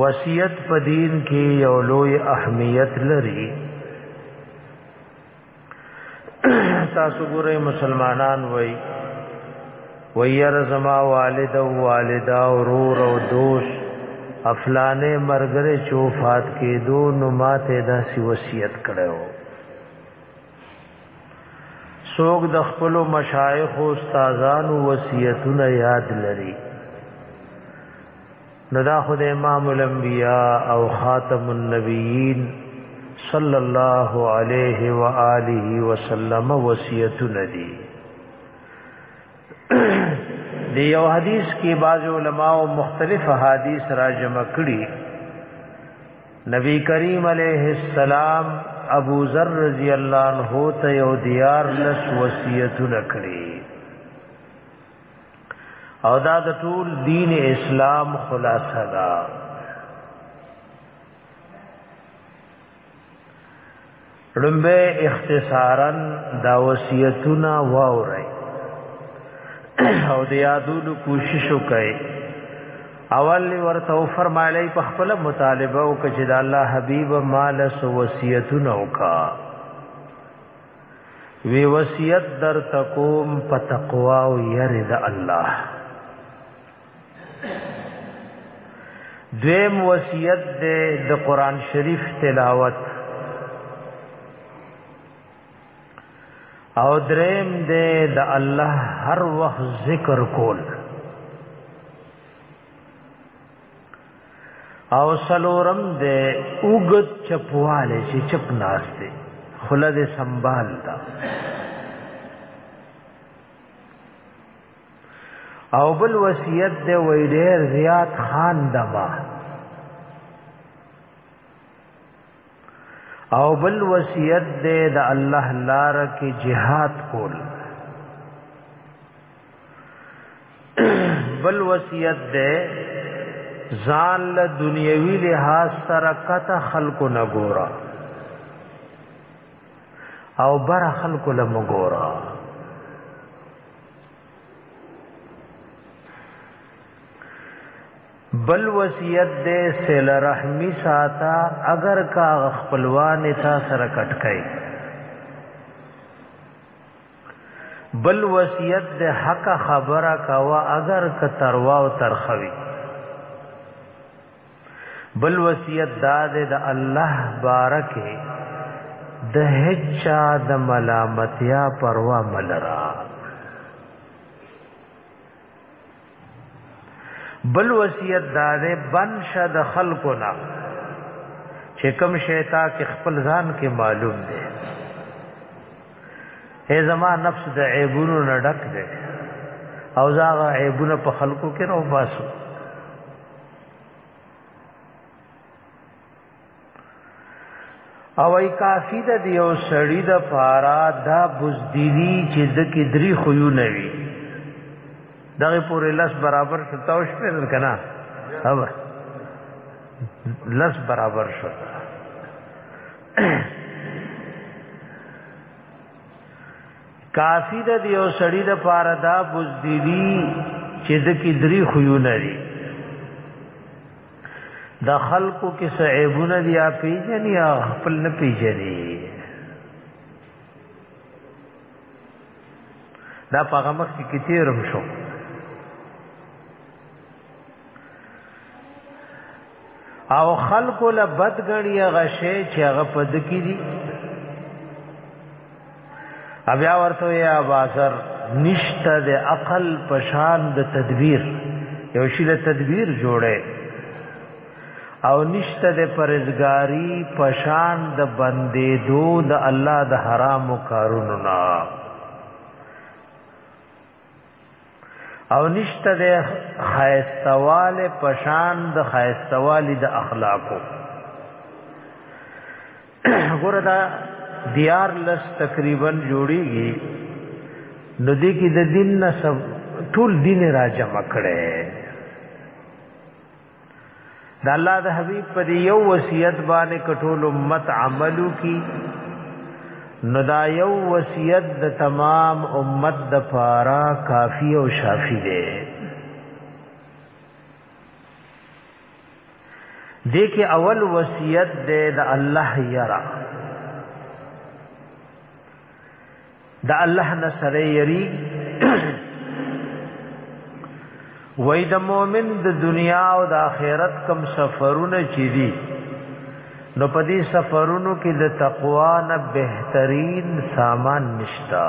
وصیت په دین کې یو لوی اهمیت لري تاسو ګورئ مسلمانان وای ویر زما والد او والدا او رور او دوست افلانې مرګره چوفات کې دو نو ماته داسې وصیت کړو څوک د خپل مشایخ او استادانو وصیتونه یاد لري نو دا خود امام الانبیاء او خاتم النبیین صلی الله علیه و آله وسلم وصیت ندی دی یو حدیث کې بعض علما او مختلف حدیث را جمع کړي نبی کریم علیه السلام ابو ذر رضی الله عنه ته یو دیار لس وصیتونه کړی او دا د ټول دین اسلام خلاصه ده لمبه اختصارا دا وصیتونه واوري او د یادولو کوشش وکړي اول ورته فرمایلی په خپل مطالبه او کچې د الله حبیب مال سو وصیتونه وکړه وی وصیت در تکوم په تقوا او یری د الله دویم وصیت دې د قران شریف تلاوت او دریم دې د الله هر وخت ذکر کول او سلورم دې اوګد چپواله چې چپ ناشته خله دې سنبال دا او بل وصیت دې وې ډېر زیات خان دما او بل وصیت دې د الله لار کې jihad کول بل وصیت دې ځان له دنیوي لحاظ سره کته خلکو نه ګورا او بر خلکو له مګورا بل وصیت دې سل رحمی ساته اگر کا خپلوان تا سره کټکای بل وصیت دې حق خبره کوا اگر ک تروا او ترخوي بل وصیت دا دې د الله بارکه د هچا د ملامتیا پروا ملرا بل وصیت دا ده بن شد خلقو نه چې کوم شیطا کې خپل ځان کې معلوم دی هي زما نفس د عیبونو نه ډک دی او زه هغه عیبونه په خلقو کې راو باسو او ای کافی د دیو سړی د پارا دا بزدلی چې د کې دری خو یو نوي دغه پورې لس برابر شتاو شپې کنه او لس برابر شو کافی د دیو سړی د پارا دا بزدلی چې د کې دری خو یو نوي د خلقو کې څه عیبونه دي یا پیژني یا خپل نه پیژني دا په هغه مخ کې تیرم شو او خلق له بدګړی غشې چې هغه پد کې دي بیا ورته یا بازر نشته د عقل پشان د تدبیر یو شی د تدبیر جوړه او نشته د پرزګاری پشان د بندې دو د الله د حرام کارونو نه او نشته د خیستوال پشان د خیستوال د اخلاقو ګوره دا دیار لس تقریبا جوړیږي نو دې کې د دین نه سب ټول دین را جمع کړي د الله د حبيب پر یو وصیت باندې کټول امت عملو کی نو دا یو وصیت د تمام امت د پارا کافی او شافی دی دیکھ اول وصیت دے د الله یرا د الله نه سره یری وای د مؤمن د دنیا او د آخرت کم سفرونه چي دي نو په دې سفرونو کې د تقوا نه بهترین سامان نشتا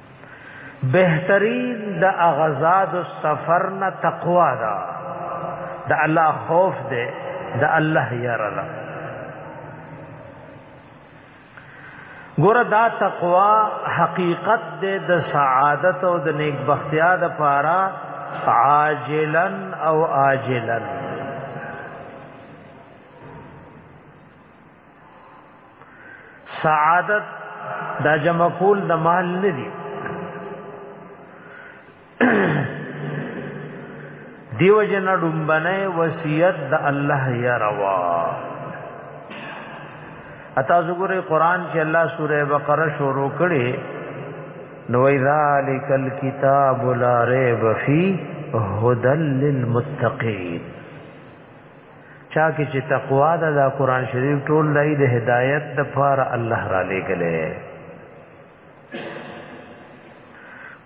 بهترین د اغزاد السفر نه تقوا دا د الله خوف دی د الله یاره ده ګور دا تقوا حقیقت دی د سعادت او د نیک بختیا د پاره عاجلا او آجلا سعادت دا جمع کول د مال نه دی دیو جن ډمبنه وصیت د الله یا روا اتا زګوره قران چې الله سوره بقره شروع کړي نو ذالک الکتاب لا ریب فی هدل للمتقین چا کې چې تقوا ده دا قران شریف ټول لای د هدایت د فار الله را لګلې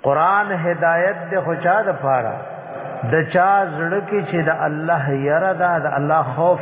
قران هدایت د خچا د فار د چا زړه کې چې د الله یره ده د الله خوف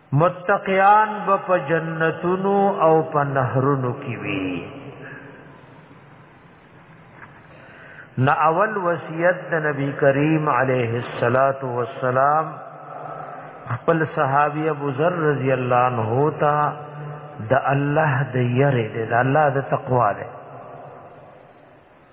متقیان به په جنتونو او په نهرونو کې وي نا اول وصیت د نبی کریم علیه الصلاۃ والسلام خپل صحابی ابو ذر رضی الله عنه تا د الله د یری د الله د تقوا ده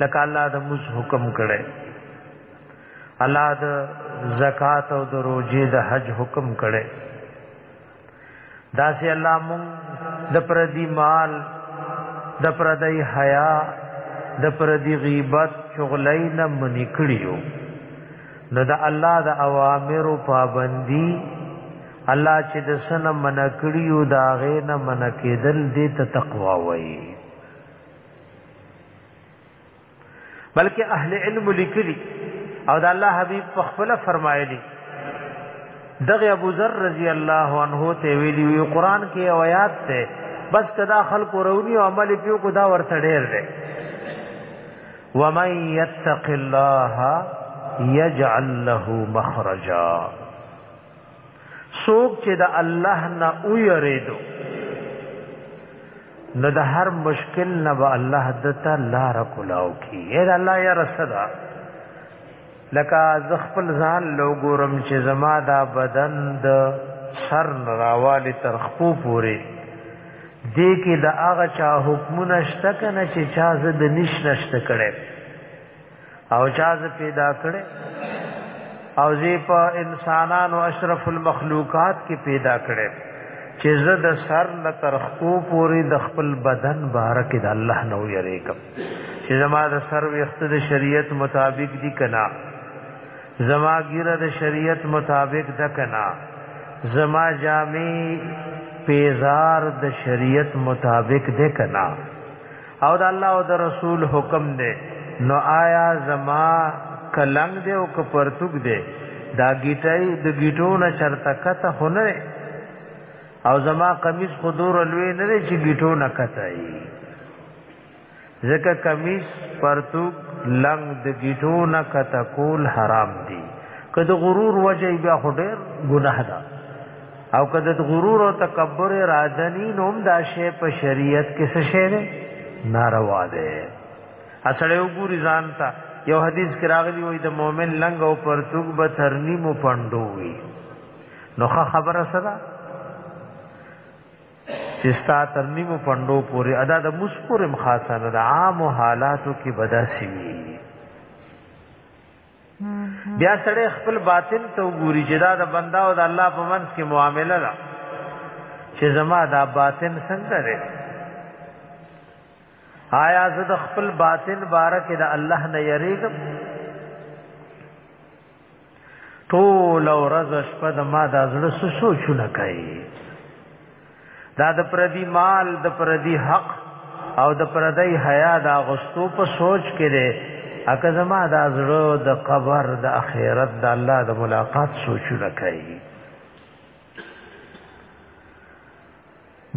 لکه الله د موز حکم کړي الله د زکات او د روزي د حج حکم کړي داسې الله مون د پردي مال د پردي حیا د پردي غیبت شغلای نه منی کړیو نو د الله د اوامر پابندي الله چې د سن من کړیو دا غې نه من کېدل دې ته تقوا وایي بلکې اهل علم لیکلي او د الله حبيب په خپل فرمایلی دغه ابو ذر رضی الله عنه ته ویلی وی قران کې آیات ته بس کدا خلق ورونی او عمل پیو کو دا ورته ډیر دی ومن يتق الله يجعل له مخرجا څوک چې د الله نه ویریدو نو د هر مشکل نه به الله دته لار کولاو کی اے الله یا رسدا لکه ز خپل ځان لو ګورم چې زما دا بدن د سر راوالی تر خپو پوري دې کې د هغه چا حکمونه شته کنه چې چا زد نش نشته کړي او چا زه پیدا کړې او زه په انسانانو اشرف المخلوقات کې پیدا کړې چې زه د سر له تر خو پورې د خپل بدن بارک د الله نو یریکم چې زما د سر وخت د شریعت مطابق دي کنا زما ګیره د شریعت مطابق د کنا زما جامع پیزار د شریعت مطابق د کنا او د الله او د رسول حکم دی نو آیا زما کلنګ دی او که پرتوک دی دا گیټای د گیټو نه چرته کته هونه او زما قمیص خودور لوی نه دی چې گیټو نه کتای ځکه قمیص پرتوک لنګ د گیټو نه کته کول حرام دی که د غرور وجه بیا خډیر ګناه ده او کده غرور او تکبر اراده ني نوم دا شی په شریعت کې څه شی نه ناروا ده اصل یو ګوري ځان ته یو حدیث کې راغلی وي د مؤمن لنګ او پرتوګ به ترنی مو پندو وي نو خبره سره چې ستا ترنی مو پندو پورې ادا د مسپور مخاصره د عام حالاتو کې بداسي وي بیا سړی خپل باطن ته وګوري چې دا د بندا او د الله په منځ کې معامله ده چې زما دا باطن څنګه دی آیا زه د خپل باطن باره کې د الله نه یریږم ټول ورځ شپه د ما د زړه سوچونه کوي دا د پردي مال د پردي حق او د پردي حیا د غستو په سوچ کې دی اګه زما د زړه د قبر د اخرت د الله د ملاقات سوچونه کوي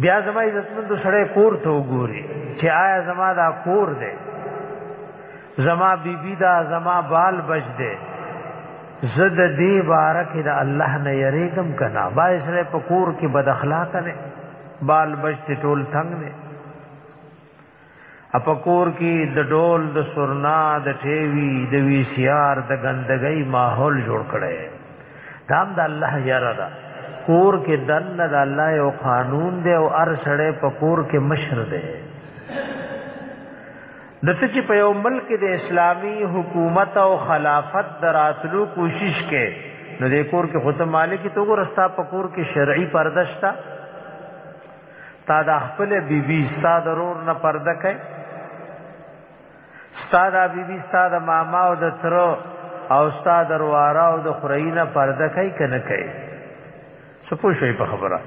بیا زما عزتمند سره کور ته وګوري چې آیا زما دا کور دی زما بیبی دا زما بال بچ دی زه د دې باره کې د الله نه یریږم که نه باید سړی په کور کې بد اخلاقه دی بال بچ دی ټول تنګ دی په کور کې د ډول د سرنا د ټیوي د وی سی آر د ګندګۍ ماحول جوړ کړی دا هم د الله یاره ده کور کې دنه د الله یو قانون دی او هر سړی په کور کې مشر دی د څه چې په یو ملک کې د اسلامی حکومت او خلافت دراتلو کوشش کې نو د کور کې خود مالک ته ورستا په کور کې شرعي پردشتا تا د خپل بیبي ستا ضرور نه پرده کوي ستا د بیبي ستا د ماما او د تر او ستا دروارا او د خرینه پرده کوي کنه کوي څه پوه شوي په خبره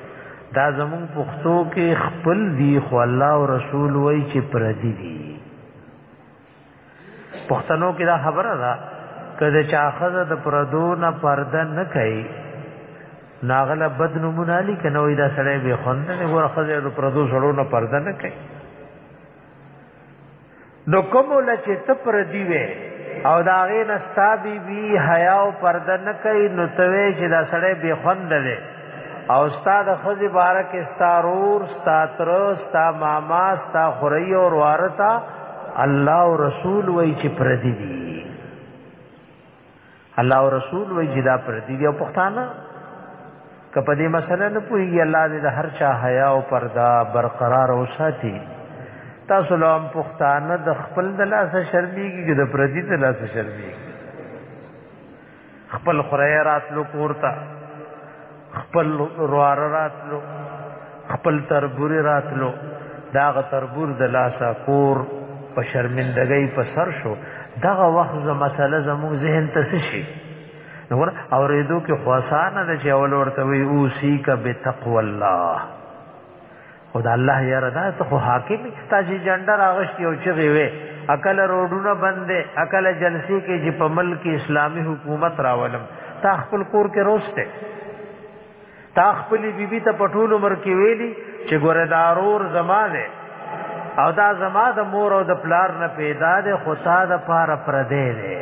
دا زمون پښتو کې خپل دی خو الله او رسول وای چې پردي دي پښتنو کې دا خبره ده کله چې اخذ د پردو نه پرده نه کوي ناغله بد نمونه لي کنه وای دا سړی به خوند نه ور اخذ د پردو سړو نه پرده نه کوي نو کوم لچ ته پر دی وې او دا غې نستا بی بی حیا او پرده نه کوي نو ته چې دا سړی بی خوند دی او استاد خزی بارک استارور استاتر استا ماما استا خری او وارثا الله او رسول وای چې پر دی دی الله او رسول وی جدا پر دی او پښتانه کپه دې مسله نه پوي الله دې د هر چا حیا او پردا برقرار او ساتي تاسو لوم پښتانه د خپل د لاس شرمېږي چې د پردي د لاس شرمېږي خپل خره راتلو کوړتا خپل روار راتلو خپل تربوري راتلو داغه تربور د لاسا کور په شرمندګۍ په سر شو دغه وخت زه مسله زموږ ذهن ته څه شي نور اورېدو کې خاصانه د چې اول ورته وی اوسی کا بتقوا الله او د الله یاره دا ته خو حاکم ستا چې جنډه راغشتي او چغې وې اکل روډونه بندې اکل جلسې کې چې په ملک اسلامی حکومت راولم تا خپل کور کې روسته تا خپل بیبي ته پټول عمر کې ویلي چې ګوره دارور زمانه او دا زما د مور او د پلار نه پیدا ده خو تا د پاره پردې ده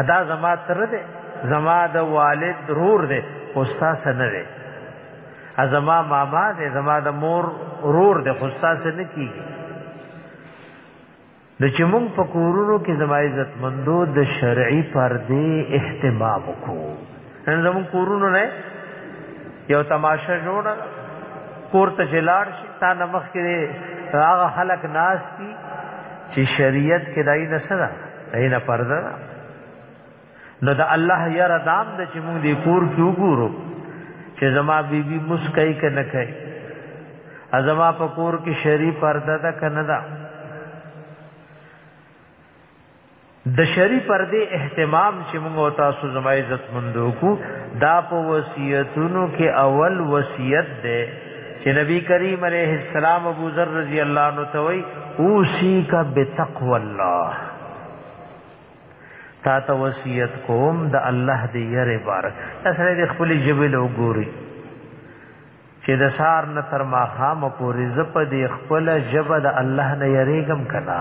ادا زما تر دې زما د والد رور دې خوستا سن دې ازما ماما دې زما د مور رور دې خوستا سن کیږي د چې موږ په کورونو کې زما عزت مندو د شرعي پردې اهتمام وکړو نن زمون کورونو نه یو تماشه جوړ کور ته جلاړ شي تا نمخ کې هغه خلک ناس دي چې شریعت کې دای نه سره دای نه پرده نو د الله یاره دام د چې موږ دې کور کې وګورو چې زما بیبي مسکای کنه کوي ازما په کور کې شری پرده ده کنه ده د شری پر دې اهتمام چې موږ او تاسو زما عزت مندو کو دا په وصیتونو کې اول وصیت ده چې نبی کریم علیه السلام ابو ذر رضی الله عنه ته وی اوسی کا بتقوا الله تا ته وصیت کوم د الله دې یره بارک اسره دې خپل جبل وګوري چې د سار نه تر ماخام پورې زپ د خپل جبه د الله نه یریګم کنا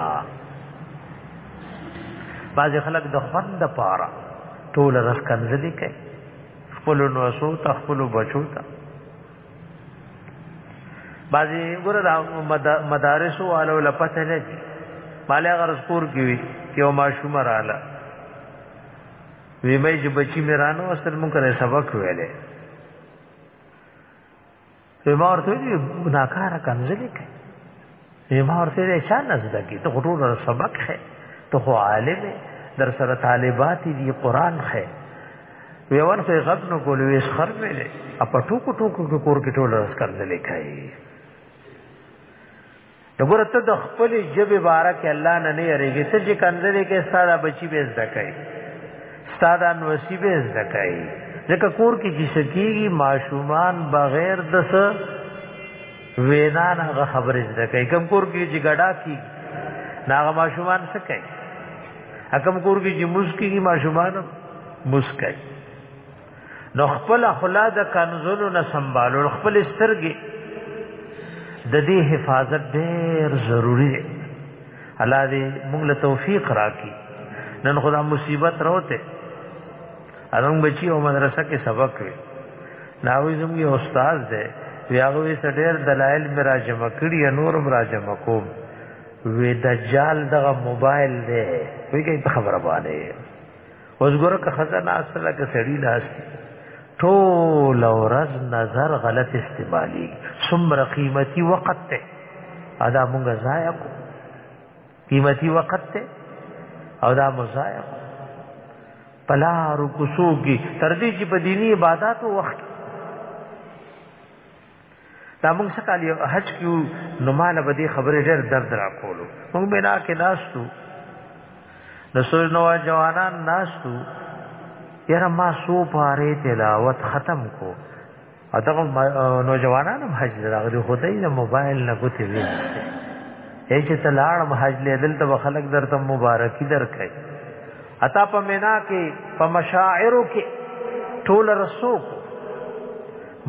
بعض خلک د خوند پاره ټول رس کنځلې کوي خپل نو سو تخپل بچو ته بعضی ګره د مدارس والو لپته نه دي مالې غرض کور کې وي کې او ماشوم رااله وی مې چې بچی مې رانو اصل مونږ سبق ویلې وی ما ورته وی ناکاره کنځلې کوي وی ما ورته وی چا نه زده کی ته خو ټول سبق خې ته خو عالم در سره طالبات دي قران خې وی ورته غب نو کول وی خر ملې اپ ټوکو ټوکو کور کې ټول رس کنځلې کوي وګوره ته د خپل جبه بارک الله نه نه یریږي ته چې کندې کې ساده بچی به زده کوي ساده نوسی به زده کوي ځکه کور کې چې سکیږي ماشومان بغیر د څه وینا نه خبرې زده کوي کوم کور کې چې ګډا کی ناغه ماشومان څه کوي حکم کور کې چې مسکیږي ماشومان مسکای نو خپل خلا د کنزلو نه سنبالو خپل سترګې د دې حفاظت ډېر ضروری دی الله دې موږ له توفیق راکړي نن خدا مصیبت راوته ارنګ بچي او مدرسه کې سبق وي ناوې زموږ استاد دی ویاغه وی سټیر دلایل میرا جمع کړی نورم را جمع کوم وی دجال دغه موبایل دی وی کوي خبره باندې اوس ګوره که خزه ناس لکه سړی ناس ټول ورځ نظر غلط استعمالي څومره قیمتي وخت ته ادا مونږ ضایع کو قیمتي وخت ته او دا مضایع کو پلا رو کوسو کی تر دې چې په دینی عبادت وخت دا موږ څه کال یو حج کیو نو مال به دې خبرې ډېر درد را کولو موږ به نه کې ناشتو د سوز نو جوانان ناشتو یاره ما سو پاره تلاوت ختم کو ادغه نوجوانان هم حج راغلي خو دې د موبایل نه ګوتې وی اې چې تلاړ حج له دلته خلک درته مبارکي درکې اتا په مینا کې په مشاعرو کې ټول رسو کو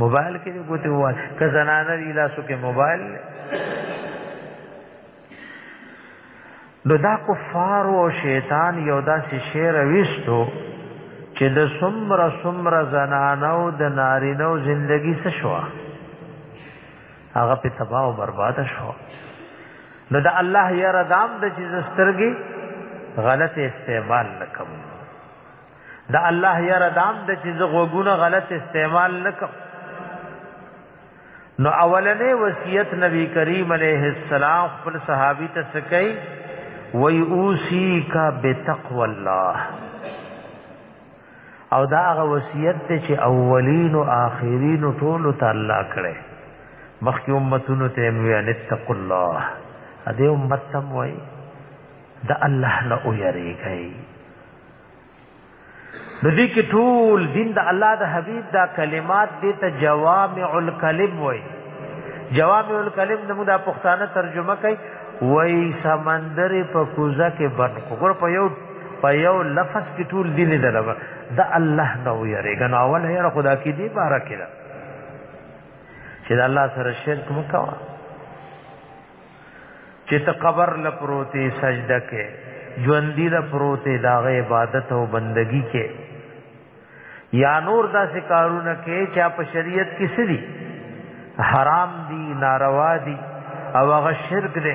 موبایل کې دې ګوتې ووال که زنانه دي لاسو کې موبایل نو دا کفار او شیطان یو داسې شعر ویستو چې د سمره سمره زنانو د نارینو زندگی څه شو هغه په تباہ او برباد شو نو د الله یاره دام د چې سترګې غلط استعمال نکوم د الله یره دام د چې زغوګونه غلط استعمال نکم نو اولنې وصیت نبی کریم علیه السلام خپل صحابي ته سکي وی اوسی کا بتقوا الله او دا هغه وصیت ته چې اولین او آخرین ټول ته الله کړي مخکې امتونو ته وی ان اتقوا الله ا دې امت تم وای دا الله نه او یریږي د دې کې ټول دین د الله د حبیب دا کلمات دې ته جوامع الکلم وای جوامع الکلم نو دا پښتانه ترجمه کوي وای سمندر په کوزه کې بند کو ګور په یو په یو لفظ کې ټول دین دلبا د الله نو یریګ نو اول هر خدا کې دی بارکه چې الله سره شرک مکوا چې ته قبر لپروتې سجده کې ژوندۍ لپروتې داغه عبادت او بندگی کې یا نور داسې کارونه کې چې په شریعت کې سړي حرام دي ناروا دي او هغه شرک دی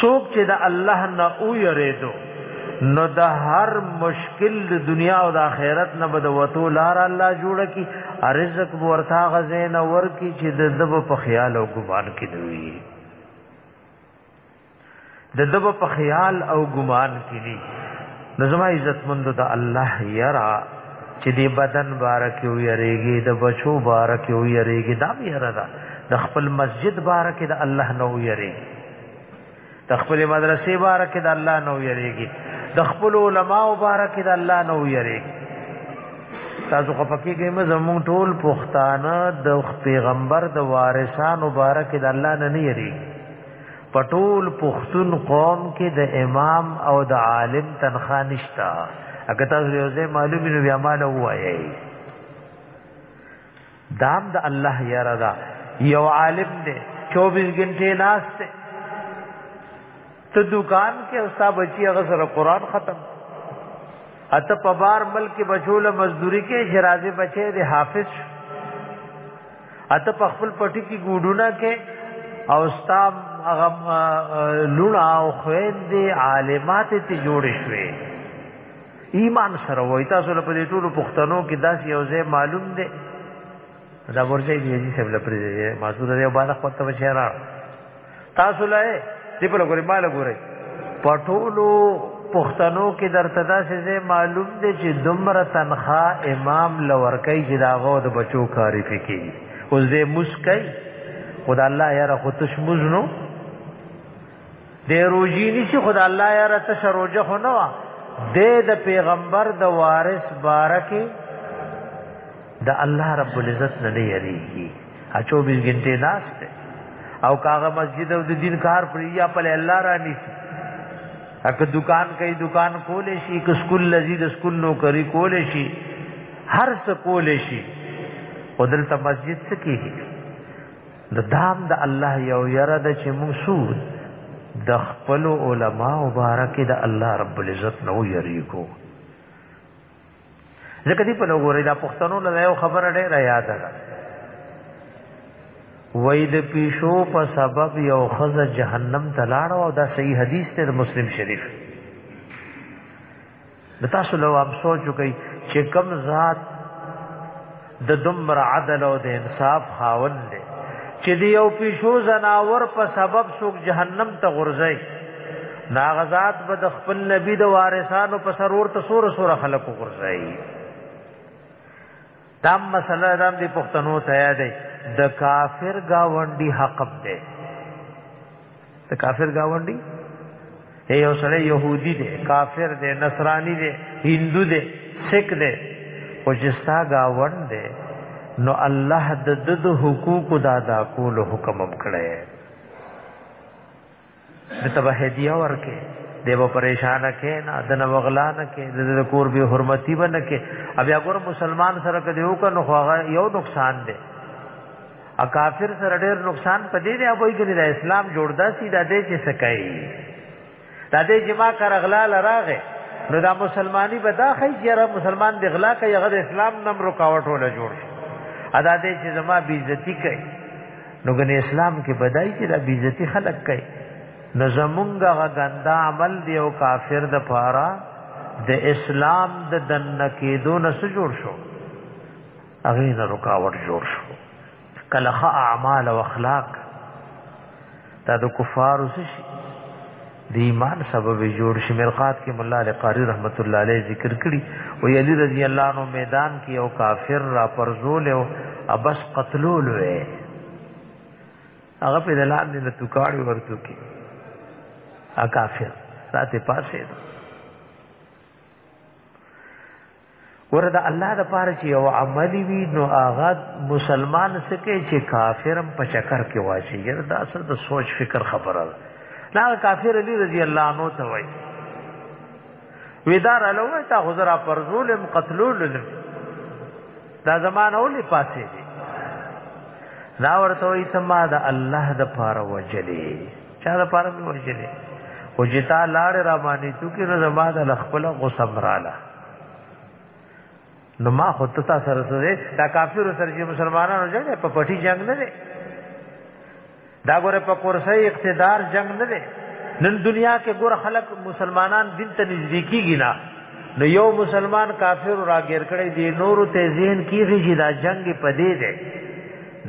څوک چې د الله نه او یریدو نو د هر مشکل د دنیا او د آخرت نه بد وته لار الله جوړ کی رزق ورتا غزین ور کی چې د دب په خیال او ګمان کې دوی د دب په خیال او ګمان کې دي نو زما عزت مند د الله یرا چې دی بدن بارک یو یریږي د بچو بارک یو یریږي دا یرا ده د خپل مسجد بارک د الله نو یریږي د خپل مدرسې باره کې د الله نو یریږي د خپل علما باره کې د الله نو یریږي تاسو خو پکې کې مې زموږ ټول پښتانه د پیغمبر د وارثانو باره کې د الله نه نه یریږي پټول پښتون قوم کې د امام او د عالم تنخوا نشتا اګه تاسو یو ځای معلومی نو بیا مال وایي دام د الله یاره دا یو عالم دی 24 غنټه ناس ته ته دکان کې اوستا بچي هغه سره قران ختم اته په بار ملک بچوله مزدوري کې شرازي بچي د حافظ شو اته په خپل پټي کې ګوډونه کې او ستاب هغه لونا او خوید دی عالمات ته جوړ شوي ایمان سره وای تاسو له دې ټولو پښتنو کې داس یو ځای معلوم دی دا ورځي دی چې سبل پرې معذور دی او بالا خپل ته شهرار تاسو لای دی په لګوري مال ګوري پټولو پښتنو کې درته داسې زه معلوم دی چې دومره تنخوا امام لور کوي چې داغه د بچو کاری پکې اوس دې مسکای خدا الله یاره خو تش مزنو دې روزي نشي خدا الله یاره تش روزه خو نه وا دې د پیغمبر د وارث بارکه د الله رب العزت نه نه یریږي اچو بیس ګنټه ناشته او کاغه مسجد او د دین کار پر یا په الله را نیسی اګه دکان کوي دکان کولې شي که سکول لذي د سکول نو کوي کولې شي هر څه کولې شي او دلته مسجد څه کیږي د دام د الله یو یره د چې موږ سود د خپل علما مبارک د الله رب العزت نو یریږو ځکه دی په لګورې دا پښتنو له یو خبره ډیره یاد ده وای د پیشو په سبب یو خزه جهنم ته لاړ او دا صحیح حدیث ته مسلم شریف د تاسو له ام سوچ کوي چې کم ذات د دمر عدل او د انصاف خاوند دی چې دی او پیشو زناور په سبب څوک جهنم ته غورځي نا غزاد به د خپل نبی د وارثانو په سر ورته سور سور خلق غورځي دا مسله د دې پښتنو ته یاد دی د کافر گاونډي حق دی د کافر گاونډي دی یو سره يهودي دی کافر دی نصراني دی هندو دی سکھ دی او جستا گاوند دی نو الله د د حقوق د ادا کول حکم کړی د تبه هدیه ورکه دیو پریشان کې نه د نو غلا نه کې د کور به حرمتي بنه کې بیا ګور مسلمان سره کې دیو کنه خو یو نقصان دی ا کافر سره ډېر نقصان پدې دی ابوي کې د اسلام جوړدا سي د دې چې سکای د دې چې ما کار غلا لراغه نو دا مسلمانی به دا خی چې را مسلمان دی غلا کوي هغه د اسلام نم رکاوټ ولا جوړ شي ادا دې چې زما بی عزتی کوي نو ګنې اسلام کې بدای چې دا بی عزتی خلق کوي نو زمونږه غندا عمل دی او کافر د پاره د اسلام د دنه کې دون سره جوړ شو هغه نه رکاوټ جوړ شو کله ښه اعمال او اخلاق دا د کفارو شي د ایمان سبب جوړ شي مرقات کې مولا علی قاری رحمت الله علیه ذکر کړي او علی رضی الله عنه میدان کې او کافر را پرزول او ابس قتلول وې هغه په دلان دې توکاړي ورته کې ا کافر راته پاسه ورته الله د پاره چې یو عملی وی نو هغه مسلمان سکه چې کافرم په چکر کې واچي یره دا اصل د سوچ فکر خبره ده نا کافر علی رضی الله عنه ته وای ویدار علاوه تا حضرا پر ظلم قتلول دا زمانه ولې پاتې دي دا ورته وي سما د الله د پاره وجلې چا د پاره وجلې او جتا لاړ را باندې تو کې نو زما د خپل غصه مراله نو ما خو ته تاسو سره سره دا کافر سره چې مسلمانانو جنگ په پټي جنگ نه دی دا ګوره په کورسۍ اقتدار جنگ نه دی نن دنیا کې ګوره خلک مسلمانان دین ته نږدې کیږي نه نو یو مسلمان کافر راګیر کړي دی نور ته ذهن کیږي چې دا جنگ په دې دی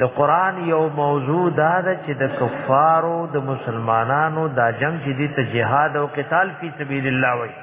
د قران یو موضوع دا ده چې د کفارو د مسلمانانو دا جنگ چې د جهاد او قتال فی سبیل الله وایي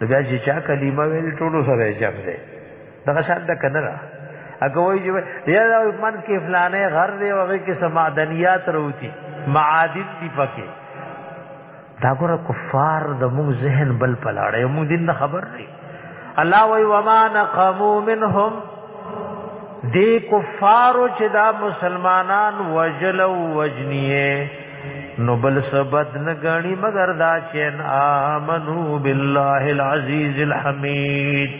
دا چې چا کلمه ویل ټولو سره جام دی دا شان د کنه را اګه وای چې یا دا من کې فلانه غر دی وغه کې سمادنیات روتی معادن دی پکې دا ګره کفار د موږ ذهن بل پلاړې موږ دین نه خبر نه الله وای وما نقمو منهم دی کفارو چې دا مسلمانان وجلو وجنیه نو بل سبد نه غني مگر دا چین امنو بالله العزیز الحمید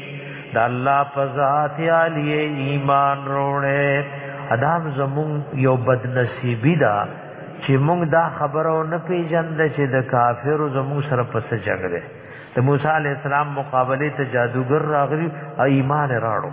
دا الله په ذات علی ایمان روړې ادم زمون یو بد نصیبی دا چې موږ دا خبرو نه پیژند چې د کافر زمون سره پس جګړه د موسی علی السلام مقابله ته جادوګر راغلی ایمان راړو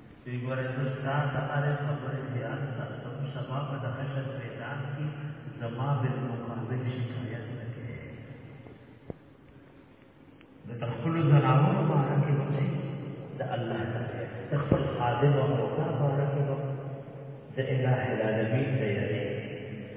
وی ګوره زه ستا د هرې خبرې زیان ساتم سبا به د حشر میدان کې زما بالمقابل شکایت نه کوې د خپلو ځناورو باره کې به څه د الله تعالی د خپل خادم او مولا باره کې به د اله العالمین د یاري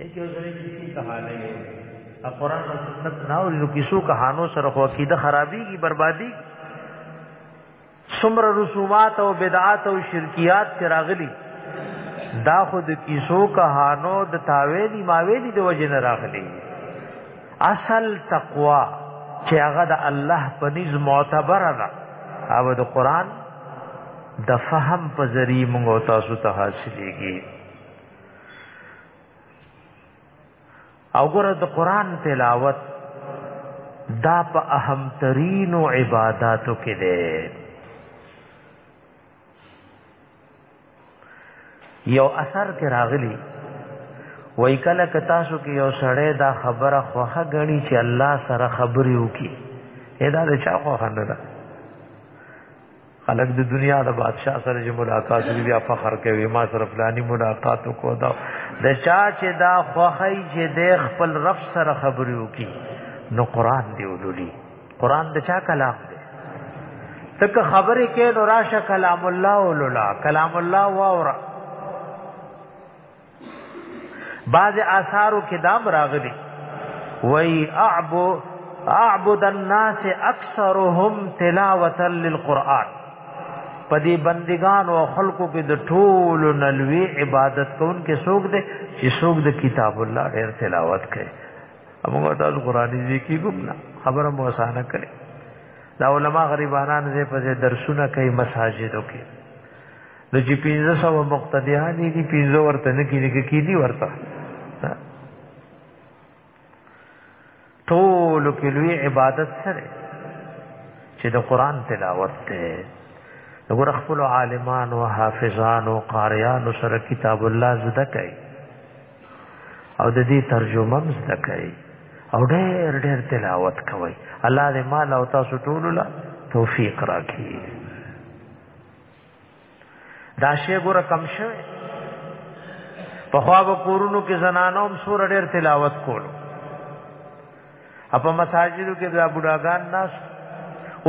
هیڅ یو ځای کې څه کهانه نه وي قرآن او سنت نه او نو کیسو کهانو سره خو عقیده خرابېږي بربادي څومره رسومات او بدعات او شرکیات چې راغلي دا خو د کیسو کهانو د تاویلی ماویلی د وجه نه راغلي اصل تقوا چې هغه د الله په نس معتبر ده او د قرآن د فهم په ذریعہ موږ تاسو ته حاصلېږي او ګره د قران تلاوت دا په اهم ترین عبادتو کې ده یو اثر کې راغلی وای کله ک تاسو کې یو سړی دا خبره خوخه غني چې الله سره خبرې وکي ادا د چا خوخه نه ده خلک د دنیا د بادشاہ سره چې ملاقات وی بیا فخر کوي ما سره فلانی ملاقات کو دا د چا چې دا خوخی چې د خپل رب سره خبرې وکي نو قران دی ولولي قران د چا کلام دی تک خبرې کې نو راشه کلام الله ولولا کلام الله واورا بعض آثارو کې دا راغلي وای اعبو اعبد الناس اکثرهم تلاوه للقران په دې بندگان او خلکو کې د ټول نلوي عبادت کون کې څوک دي چې څوک د کتاب الله ډېر تلاوت کوي هغه تاسو قرآني ذکی کوم نه خبره مو اسانه کړي دا علما غریبانان دې په درسونه کوي مساجدو کې نو چې 1500 مقتدیان دي 15 ورته نه کیږي کې دي ورته ټول کې لوی عبادت سره چې د قران تلاوت ته وګور خپل عالمان او حافظان او قاریان سره کتاب الله زده کوي او د دې ترجمه هم زده کوي او ډېر ډېر تلاوت کوي الله دې مال او تاسو ټول له توفیق راکړي دا شی ګوره کم شوی په خوا به کورونو کې زنانو هم سور ډېر تلاوت کولو اپا مساجدو کې دا بډاګان ناس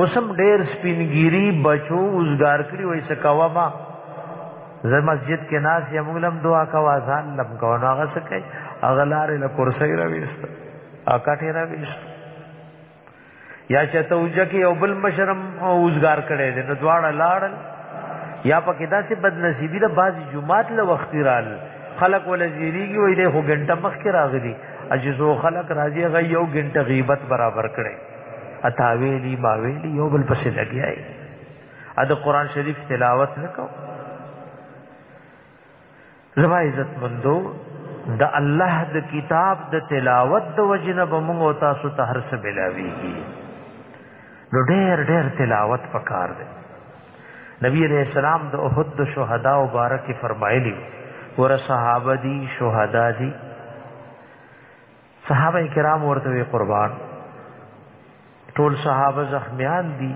اوسم ډېر سپینګيري بچو اوسګار کړی وای څه کوا ما زه مسجد کې ناس یم غلم دعا کوا ځان لم کو نو هغه څه کوي اغلار له کرسي راويست اکټه راويست یا چې ته وځه کې یو بل مشرم اوسګار کړي دي نو دواړه لاړل یا پکې داسې بد نصیبی ده بعضی جمعات له وخت رال خلق ولا زیریږي وای دې خو ګنټه مخ کې راغلي اجزو خلق راځي غي یو ګنټه غیبت برابر کړي اتاویلی باویلی یو بل پسې لګیای ا د قران شریف تلاوت نکوه زما عزت مندو د الله د کتاب د تلاوت د وجنه به موږ او تاسو ته هر څه ملاويږي نو ډېر ډېر تلاوت پکار دی نبی عليه السلام د احد د شهدا مبارک فرمایلی ور صحابه دي شهدا دي صحابه کرام ورته وی قربان ټول صحابه زخمیان دي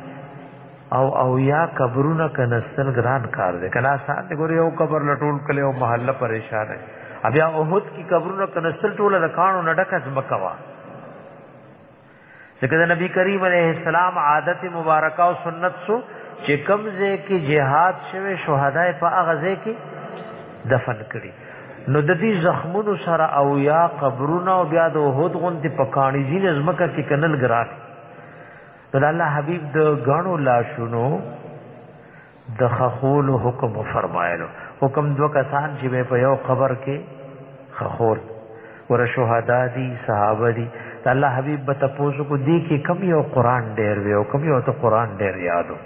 او او یا قبرونه کنستل ګران کار دی کنا سات ګور یو قبر لټول کله او محله پریشان دی بیا اوهد کی قبرونه کنستل ټول د کانو نډکس مکوا ځکه د نبی کریم علیه السلام عادت مبارکه او سنت سو چې کم ځای کې جهاد شوه شهدا په هغه ځای کې دفن کړي نو د دې زخمونو سره او یا قبرونه او بیا د وحود غونډې په کاڼي ځین زمکه کې کنل ګرات نو الله حبیب د غاڼو لاشونو د خخول حکم فرمایلو حکم دو کسان چې په یو خبر کې خخول ور شهدا دي صحابه دي الله حبيب به تاسو کو دي کې کم یو قران ډېر وي او کم یو ته قران ډېر یادو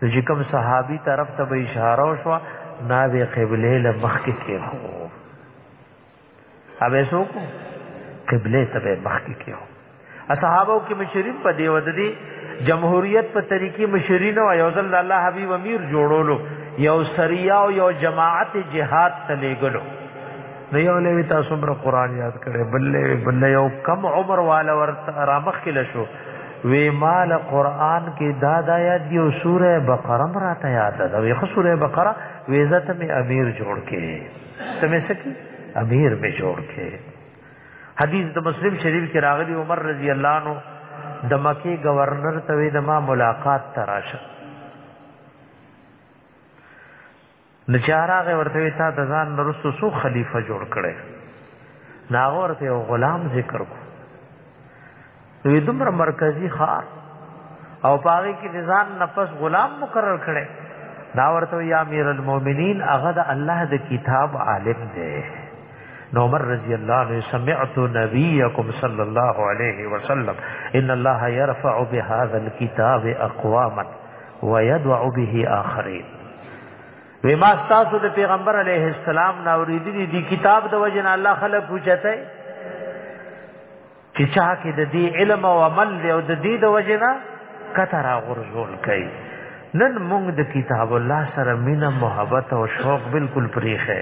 چې کوم صحابي طرف ته به اشاره وشو ناوې قبله لمخ کې کې هو اوبه سو کو قبله ته به مخ کې کیو اصحابو کې مشرین په دی ود دي جمهوریت په طریقې مشرین او یوزل الله حبیب امیر جوړولو یو سریا او یو جماعت جهاد ته لګلو نو یو لوي تاسو بر قران یاد کړي بلې بلې یو کم عمر والا ورته رامخ کې لشو وی مال قران کې دا دا یاد دی او سوره بقره راته یاد ده وی خو سوره بقره وی عزت می امیر جوړ کې سمې سکی امیر می جوړ کې حدیث د مسلم شریف کې راغلی عمر رضی الله عنه د مکی گورنر ته وې د ما ملاقات تراشه نچاراغه ورته تا د ځان نرسو سو خلیفہ جوړ کړي ناغور ته غلام ذکر کو وی دومره مرکزی خار او پاغي کې نزان نفس غلام مقرر کړي دا ورته یا امیر المؤمنین هغه د الله د کتاب عالم دی نو عمر رضی الله عنه سمعت نبیکم صلی الله علیه وسلم ان الله يرفع بهذا الكتاب اقواما ويدع به اخرين وی ما تاسو د پیغمبر علیه السلام ناوریدلی دی کتاب د وجه الله خلق پوښتای چې چا کې د دې علم او عمل دی او د دې د وجې نه کته راغورځول کوي نن موږ د کتاب الله سره مینه محبت او شوق بالکل پریخه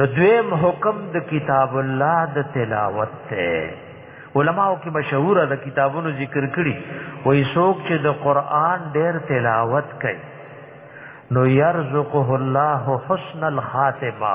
نو دویم حکم د کتاب الله د تلاوت ته علماو کې مشهور د کتابونو ذکر کړي وایي څوک چې د قران ډېر تلاوت کوي نو يرزقه الله حسن الخاتمه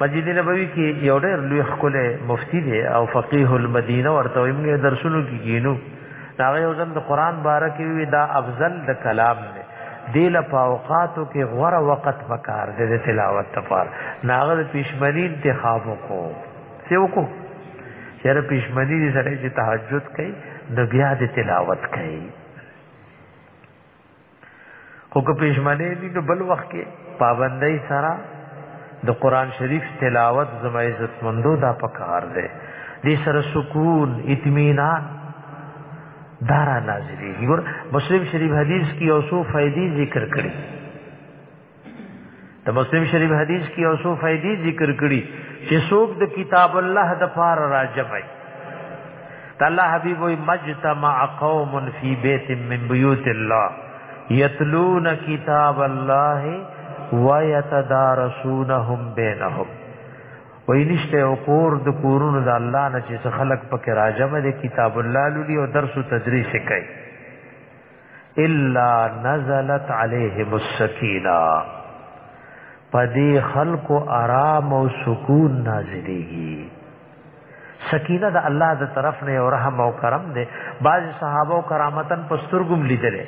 مسجد نبوي کې یو ډېر لوی خکله مفتی دی او فقيه المدینه ورته یې درسونو کې کینو دا یو ځل د قران باره کې وی دا افضل د کلام دی دیل په اوقاتو کې غوره وخت پکار دی د تلاوت لپاره ناغه د پښمنی انتخاب وکړو څه وکړو چیرې پښمنی دې سره چې تهجد کوي د بیا د تلاوت کوي خو که پېشمنې دي نو بل وخت کې پابندۍ سره د قران شریف تلاوت زما عزت مندو دا پکار دی دې سره سکون اطمینان دارا نازلېږي ګور مسلم شریف حدیث کې اوسو فائدې ذکر کړي د مسلم شریف حدیث کې اوسو فائدې ذکر کړي چې څوک د کتاب الله د پار راجب وي الله حبیب وي مجتمع قوم فی بیت من بیوت الله یتلون کتاب الله ويتدارسونهم بينهم وای نشته او کور د کورونو د الله نه چې خلق پکې راجمه د کتاب الله لولي او درس او تدریس کوي الا نزلت عليهم السکینه پدې خلق آرام او سکون نازلېږي سکینه د الله د طرف نه او رحم او کرم دی بعض صحابه او کرامتن پسترګم لیدل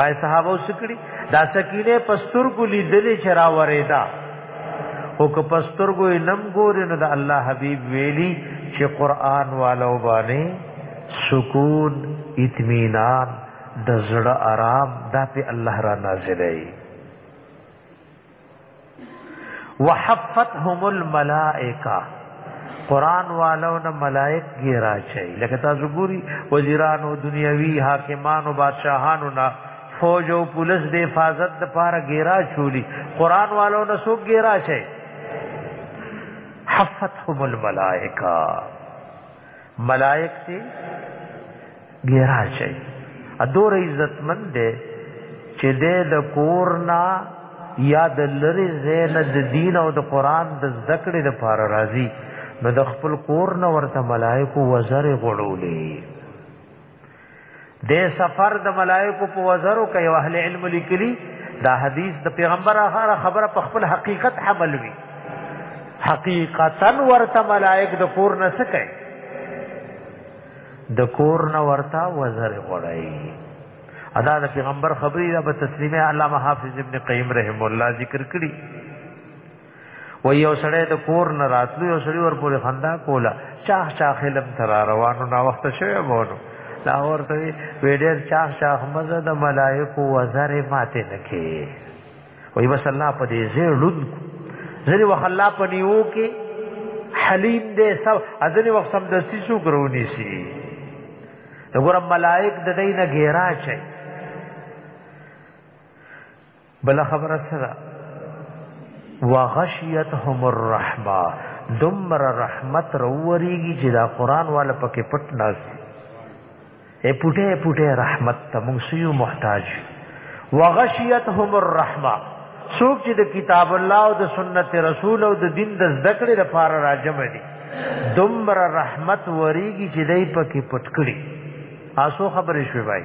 پای صحابه سکړي دا سکینه پسترګو لیدل چې را ورېدا او که پسترګو نم ګورنه د الله حبیب ویلی چې قران والو باندې سکون، اطمینان، د زړه ارام دا پې الله را نازلوي. وحفتهم الملائکه قران والو نه ملائک ګیرا چي لکه تاسو ګوري وزیرانو دنیوي حاکمانو بادشاهانو نه فوج او پولیس د حفاظت لپاره ګیرا چولی قران والو نه سو ګیرا چي حفتهم الملائکه ملائک ته ګیرا شي ادور عزت مند دی چې د کورنا یا د لری زین د دین او د قران د ذکر د پار راضی نو د خپل کور نه ورته ملائکو وزر غړولې د سفر د ملائکو په وزرو کې او اهل علم لیکلي دا حدیث د پیغمبر هغه خبره په خپل حقیقت حمل وی حقیقتا ورته ملائک د کور نه سکه د کور نه ورته وزر غړای ادا د پیغمبر خبرې دا په تسلیمه علامه حافظ ابن قیم رحم الله ذکر کړي و یو سړی د کور نه راتلو یو سړی ورپورې خندا کوله چاخ چاخ لم تر روانو نا وخت شوی وونو دا ورته ویډیر چاخ چاخ مزه د ملائکو وزر ماته نکي وای بس الله په دې زه لود زری وخت الله په نیو کې حلیم دې سب ازنی وخت سم دستی شو کرونی سي وګورم ملائک د دې نه غیرا چي بل خبره څه ده وغشیتهم الرحمه دمر رحمت روریږي چې دا قران والا پکې پټ ناز اے پټه پټه رحمت ته موږ سيو محتاج وغشیتهم الرحمه څوک چې د کتاب الله او د سنت رسول او د دین د ذکر لپاره راجم دي دمر رحمت وریږي چې دای پکې پټ کړي تاسو خبرې شوي بای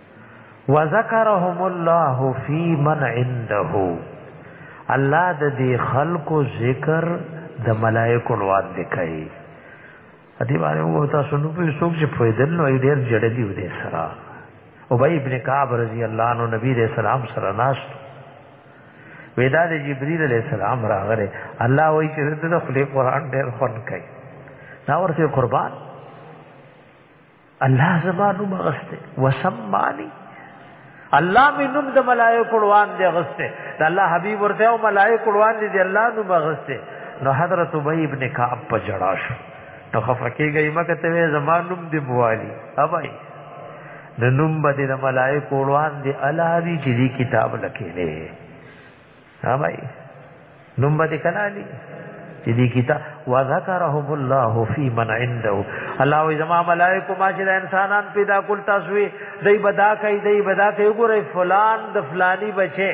وذکرهم الله فی من عنده الله د دې خلقو ذکر د ملائکو لواد دی کوي دې باندې وو تاسو نو په څوک چې فیدل نو ډېر جړې دی ودې سره او بای ابن کعب رضی الله عنه نبی رسول سلام سره ناس ودا د جبرئیل علیہ السلام راغره الله وایي چې د خپل قران ډېر خون کوي دا ورته قربان الله زما نوم غسته وسمانی الله می نوم د ملائکه روان دی غسته د الله حبیب ورته او ملائکه روان دی الله نوم غسته نو حضرت ابی ابن کعب په جړا شو نو خفقېږي مکه ته زمانوم دی بوالي ابای د نوم بده د ملائکه وړاندې الاری چې دی کتاب لکې نه ها بھائی نوم به کلالی چې دې کتاب وذكرهم الله في من عنده الله وي زما ملائکه ما چې انسانان پیدا کول تاسو وي دای بدا کوي دای بدا کوي ګوره فلان د فلانی بچي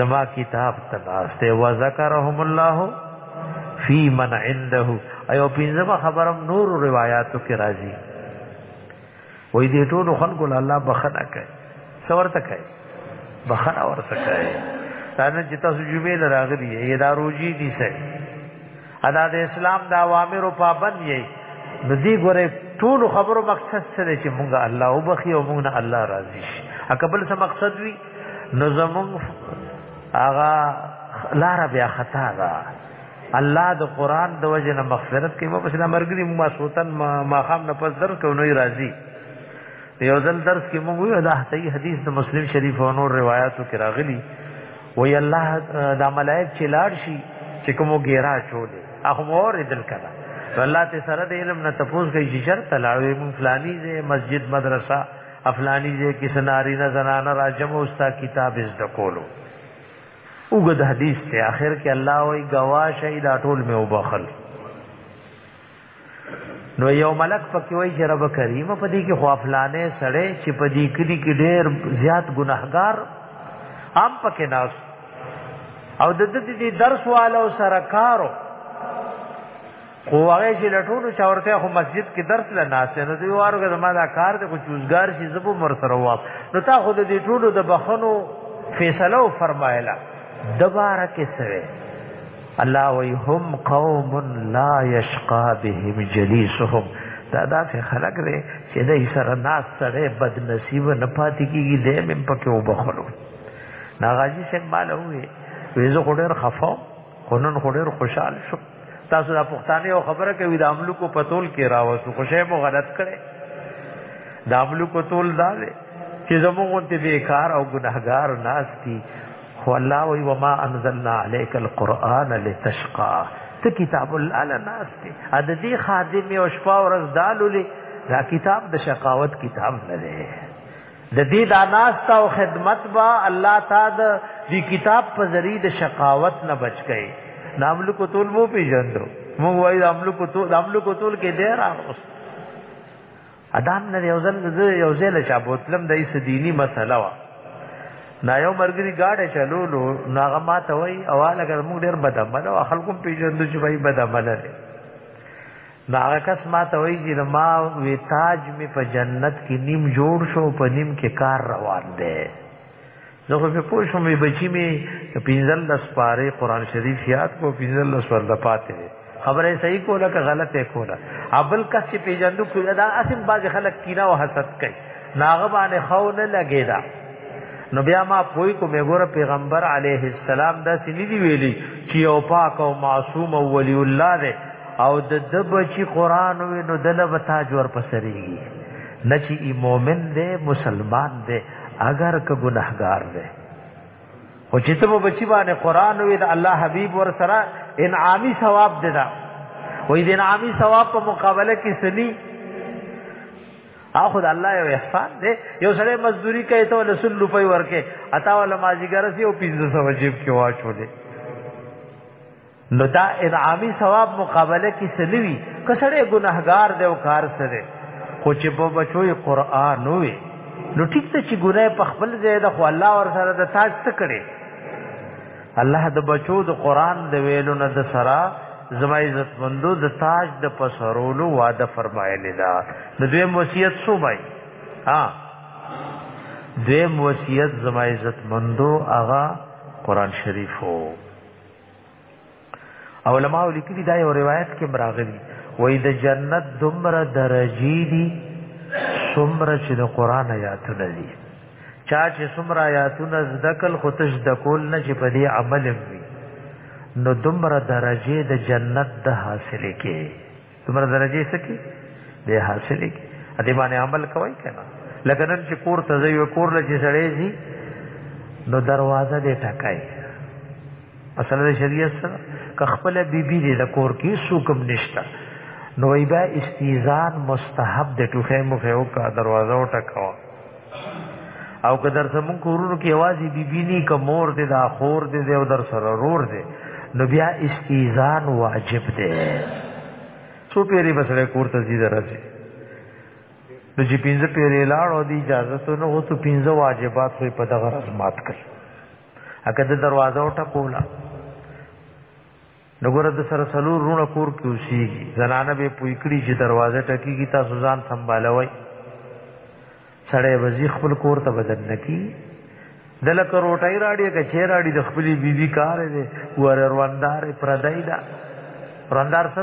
زما کتاب تلاسته وذكرهم الله في من عنده ايو پینځه خبرم نور روایتو کې راځي وای دې ټول خلکو له الله بخنه کوي څورته کوي بخنه ورته کوي دا نه چې تاسو جمعې نه راغلي یې دا روزي دي سه ادا د اسلام د اوامرو پابند یې نو دې ګوره ټول خبرو مقصد سره چې مونږه الله وبخي او مونږه الله راضي شي اکبل څه مقصد وي نو زمونږ هغه لار بیا خطا ده الله د قران د وجه نه مغفرت کوي په اسلام مرګري ما سوتن ما ما خام نه پس درس کوي نو راضي یو ځل درس کې موږ یو دا صحیح حدیث د مسلم شریف او نور روایتو کې راغلي وی الله دا ملائک چې لاړ شي چې کوم ګیرا چولې هغه مور دل کړه الله ته سره د علم نه تپوس کوي چې شرط لاوي مون فلاني زه مسجد مدرسه افلانی زه کې سناری نه زنانه راجم اوستا کتاب از د کولو اوګد حدیث ته اخر کې الله وی گوا شهید ټول مې وبخل نو یو ملک پکې وای چې رب کریم په دې کې خوافلانه سړې چې په دې کې دې کې ډېر زیات ګناهګار هم پکې ناس او د دې درس والو سره کارو خو هغه چې لټولو چا ورته خو مسجد کې درس له ناشې نو دوی وارو کې زما دا کار دی خو چوزګار شي زبو مر سره واب نو تا خو دې ټولو د بخنو فیصله او فرمایله دوباره کې سره الله وی هم قوم لا یشقا بهم جلیسهم دا دا څه خلق دی چې دې سره ناس سره بد نصیب نه پاتې کیږي دې مې پکې وبخلو ناغاجی څنګه مالوي وې زه ډېر خفاو خو نن خو ډېر خوشحال شو تاسو دا پښتانه یو خبره کوي د املوکو په تول کې راوسو خو شی مو غلط کړی د املوکو تول دا دی چې زموږ غونتې بیکار او ګناهګار ناس دي خو الله وی وما انزلنا عليك القرآن لتشقى ته کتاب الله لناس دي ا د دې خادم او شپه ورځ دالو دا کتاب د شقاوت کتاب نه دی د دې دا ناستا او خدمت با الله تعالی د کتاب په ذریعہ د شقاوت نه بچ کړي نامل کو تول مو پیژندو مو وای نامل کو تول نامل کو تول کې ډیر اوس ادم نه یو ځل یو ځل چې بوتلم د ایس دینی مسله وا نا یو مرګری گاډه چلولو ناغه ما ته وای اواله ګر موږ ډیر بدعمل او خلکو پیژندو چې وای بدعمل لري نو هغه کس ما ته وایي چې ما وی تاج می په جنت کې نیم جوړ شو په نیم کې کار روان دی زه خو په پوه شوم چې بچی می پنځل لس پاره قران شریف یاد کو پنځل لس ور د پاتې خبره صحیح کوله که غلطه کوله ابل کس چې پیجندو کوله دا اسیم باز خلک کینا او حسد کوي ناغه باندې خو نه لګی دا نو بیا ما پوی کو میګور پیغمبر علیه السلام دا سنی دی ویلی چې او پاک او معصوم او ولی الله دی او د دب چې قران وې نو دله بتاج ور پسريږي نه چې مؤمن دی مسلمان دی اگر که ګناهګار دی او چې ته بچی باندې قران وې د الله حبيب ور سره انعامي ثواب دی دا وې د انعامي ثواب په مقابله کې سني اخو د الله یو احسان دی یو سره مزدوری کوي ته ول سل روپۍ ورکه اتا ول مازیګر سی او 1500 جیب کې واچولې نو دا انعامي ثواب مقابله کې سلوي کسړې ګناهګار دی او کار سره خو چې په بچوي قران وي نو ټیک ته چې ګناه په خپل ځای د خو الله ور سره د تاج څه کړي الله د بچو د قران د ویلو نه د سرا زما عزت مندو د تاج د پسرولو وعده فرمایلی دا د دوی وصیت سو بای ها دوی وصیت زما عزت مندو هغه قران شریف وو علماء لیکلي دا یو روایت کې براغلي وای د جنت دومره درجی دي څومره چې د قران آیاتونه دي چا چې څومره آیاتونه ذکر خو تش د کول نه چې په دې عمل وي نو دومره درجه د جنت د حاصله کې څومره درجه یې سکی به حاصلې کی دې باندې عمل کوي کنه لکه نن چې کور ته ځي کور له چې سړې زی نو دروازه دې ټکای اصل شریعت سره که خپل بیبي دې د کور کې سوکم نشته نو ایبا استیزان مستحب د ټوخه مخه او کا دروازه ټکاوه او که در سمون کورونو کې اوازي بیبینی که مور دې دا خور دې او در سره رور دې نو بیا استیزان واجب دی څو پیری بسره کور ته زیاده راځي نو چې پینځه پیری لاړ او دی اجازه ته نو اوس پینځه واجبات خو په دغه رسمات کوي اګه د دروازه وټه کولا نو ګوره د سره څلور رونه کور کې اوسېږي زنانه به پوی کړي چې دروازه ټکیږي تاسو ځان سنبالوئ سړی وزي خپل کور ته بدن نکی دله کروټای راړي که چه راړي د خپلې بیبي کار دی ور رواندار پردای دا رواندار څه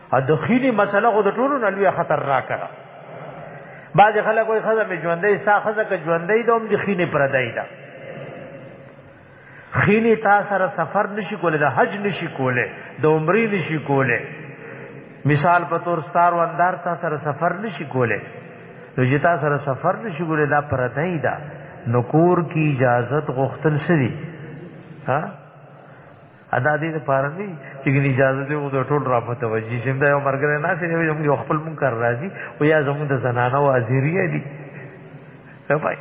دخیلی مسله خو د ټولو نه لوی خطر راکړه بعض خلک وایي خزه می ژوندې سا خزه که ژوندې دوم د خینې پردای ده خینې تا سره سفر نشي کولای د حج نشي کولای د عمرې نشي کولای مثال په تور ستار وندار تا سره سفر نشي کولای نو چې تا سره سفر نشي کولای دا پردای ده نکور کی اجازت غوښتل سری ها ادا دې لپاره نه چې ګنې اجازه دې وو ټول را پته وځي چې دا یو مرګره نه چې یو خپل مون کار راځي او یا زموږ د زنانه او ازریه دي صفای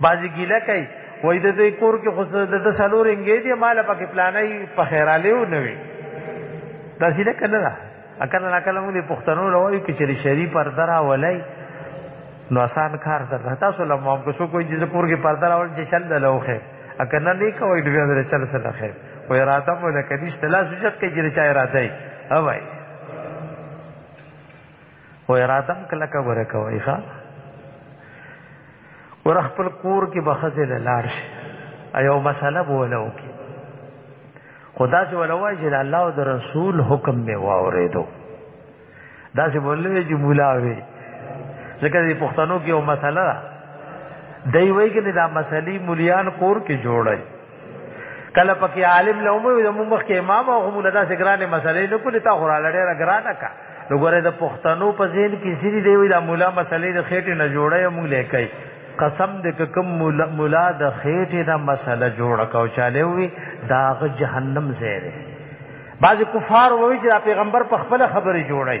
بازی ګیله کوي وای د دې کور کې خو د سلور انګې دي مال پکې پلانې په خیراله و نه وي دا څه نه کنه اکل نه کله موږ د پښتنو لوي کې چې شری پرده را ولای نو آسان کار ده تاسو له مو کو کوئی چې کور کې پرده را ول چې چل دلوخه اکل نه لیکو وي دوی سره چل سره خیر و اراده مو نه کدي استلا سوچت کې چې چا اراده ای اوای و اراده کله کا ورکوي ښا ور خپل کور کې بخزه لار شي ایو مسله بولو کې خدا چې ولوای چې الله او رسول حکم به واورېدو دا چې بولوي چې مولاوي ځکه چې پښتنو کې یو مسله دی وایي کې دا مسلې مليان کور کې جوړي کله پکې عالم له عمر د مخ کې امام او هم لدا سه ګرانه مسلې نه کولې تا خورا لړې را ګرانه کا نو ګوره د پښتنو په ذهن کې سری دی وی دا مولا مسلې د خېټې نه جوړه موږ لیکای قسم دې کوم مولا د خېټې نه مسله جوړ کاو چاله وی داغ جهنم زیره بعض کفار وایي چې پیغمبر په خپل خبره جوړای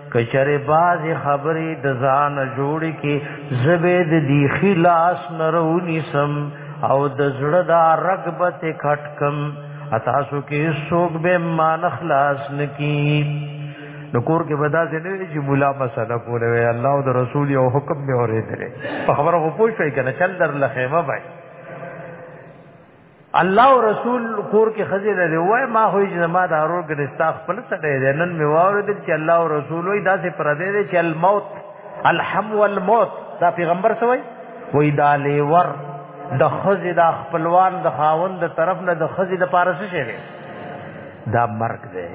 کچره باز خبرې د ځان جوړ کې زبید دی خلاص نرونی سم او د زړه دا رغبت کټکم اتاسو کې سوق به مان خلاص نکی نو کور کې بدا سي نه چې مولا مسله کوله وي الله او د رسول یو حکم به اورې درې په خبره خو پوه شوي کنه چل در لخیمه بای الله او رسول کور کې خزه لري وای ما خو چې زما د ارور ګرستا خپل سره دی نن می واورید چې الله او رسول وای دا سه پر دې چې الموت الحم والموت دا پیغمبر سوی وای دا لیور د خزه د خپلوان د خاوند د طرف نه د خزه د پارسه شوی دا مرګ دی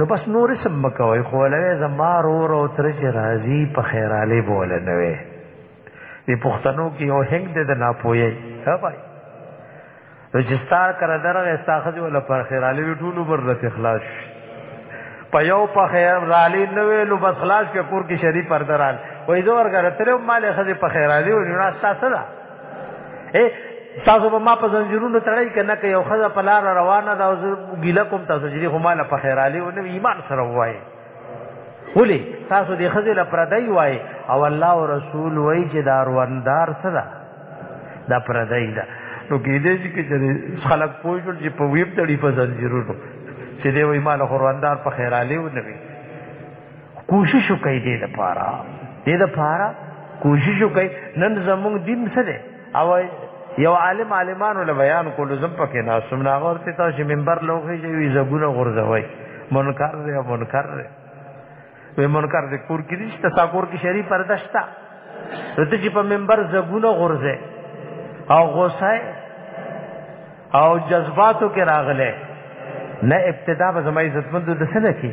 نو بس نور سم مکوي خو لوي زما رو رو تر چې راضي په خیراله بول نه وي په پښتنو کې یو هنګ دې نه پوي ها بھائی رجستار کر درغه استاخذ ولا پر خیراله وی ټول بر رس اخلاص په یو په خیراله نه وی نو بس خلاص کې کور کې شری پر درال وای زور غره تر مال خزه په خیراله وی نو تاسو تاسو به ما په زنجیرونو تړای کنه که یو خزه په لار روانه ده او ګیله کوم تاسو جری خو مال په خیرالی او ایمان سره وای ولی تاسو د خزه له پردای وای او الله او رسول وای چې دار وندار سره دا پردای ده نو کې دې چې خلک پوه شول چې په ویب تړي په زنجیرونو چې دی وای مال خو وندار په خیرالی و نه وی کوشش وکړئ دې لپاره دې لپاره کوشش وکړئ نن زموږ دین څه دی او یو عالم عالمانو له بیان کولو زم پکې نه سم نه ورته تاسو منبر لوخي چې وی زګونه غورځوي منکر دی منکر دی وی منکر دی کور کې نشته تا کور کې شری پردشتا ته چې په منبر زګونه غورځي او غوسه او جذباتو کې راغله نه ابتدا به زما عزت مند د څه نه کی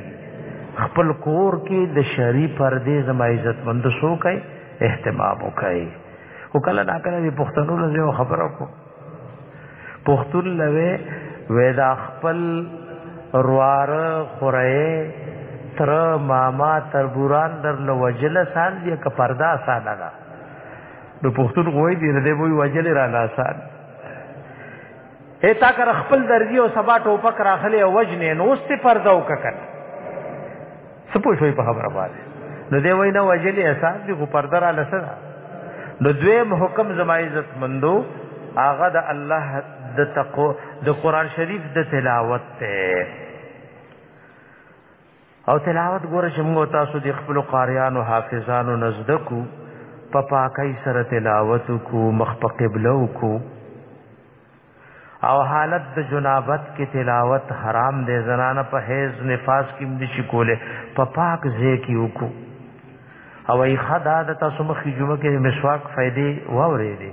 خپل کور کې د شری پردې زما عزت مند شو کوي اهتمام وکړي او کله نا کله د پښتنو له یو خبره کو پښتون لوي ودا خپل روار خورې تر ماما تر بوران در له وجل سان دی که پردا سان نه نو پښتون غوي دی نه دی وی وجل را نه سان هتا کر خپل درځي او سبا ټوپک راخلې او وجنې نو است پرده وکړه سپو شوي په خبره باندې نو دی وینا وجلې احساس دی خو پرده را لسره نو دویم حکم زما عزت مندو هغه د الله د تقو د قران شریف د تلاوت ته او تلاوت ګوره چې موږ تاسو د خپل قاریانو حافظانو نزدکو په پاکۍ سره تلاوت کو مخ په قبله کو او حالت د جنابت کې تلاوت حرام دی زنانه په حیز نفاس کې مدي شي کوله په پاک ځای کې وکړو او ای خدا د تاسو مخ جمعه کې مسواک فائدې واورې دي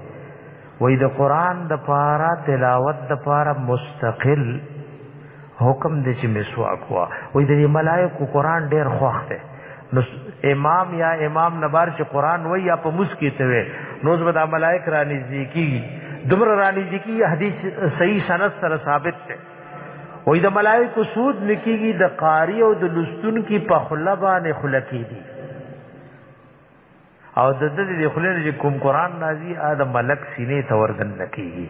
وې د قران د پارا تلاوت د پارا مستقل حکم دې چې مسواک وا وې د ملائکه قران ډېر خوښ دی نو امام یا امام نبار چې قران وای یا په مسکی ته وي نو زما د ملائک را نږدې کی دمر را نږدې کی حدیث صحیح سند سره ثابت ده وې د ملائکه سود نکیږي د قاری او د لستون کی په خله باندې خله کیږي او د دې د خلینو چې کوم قران نازي ا د ملک سینې ته وردن نکیږي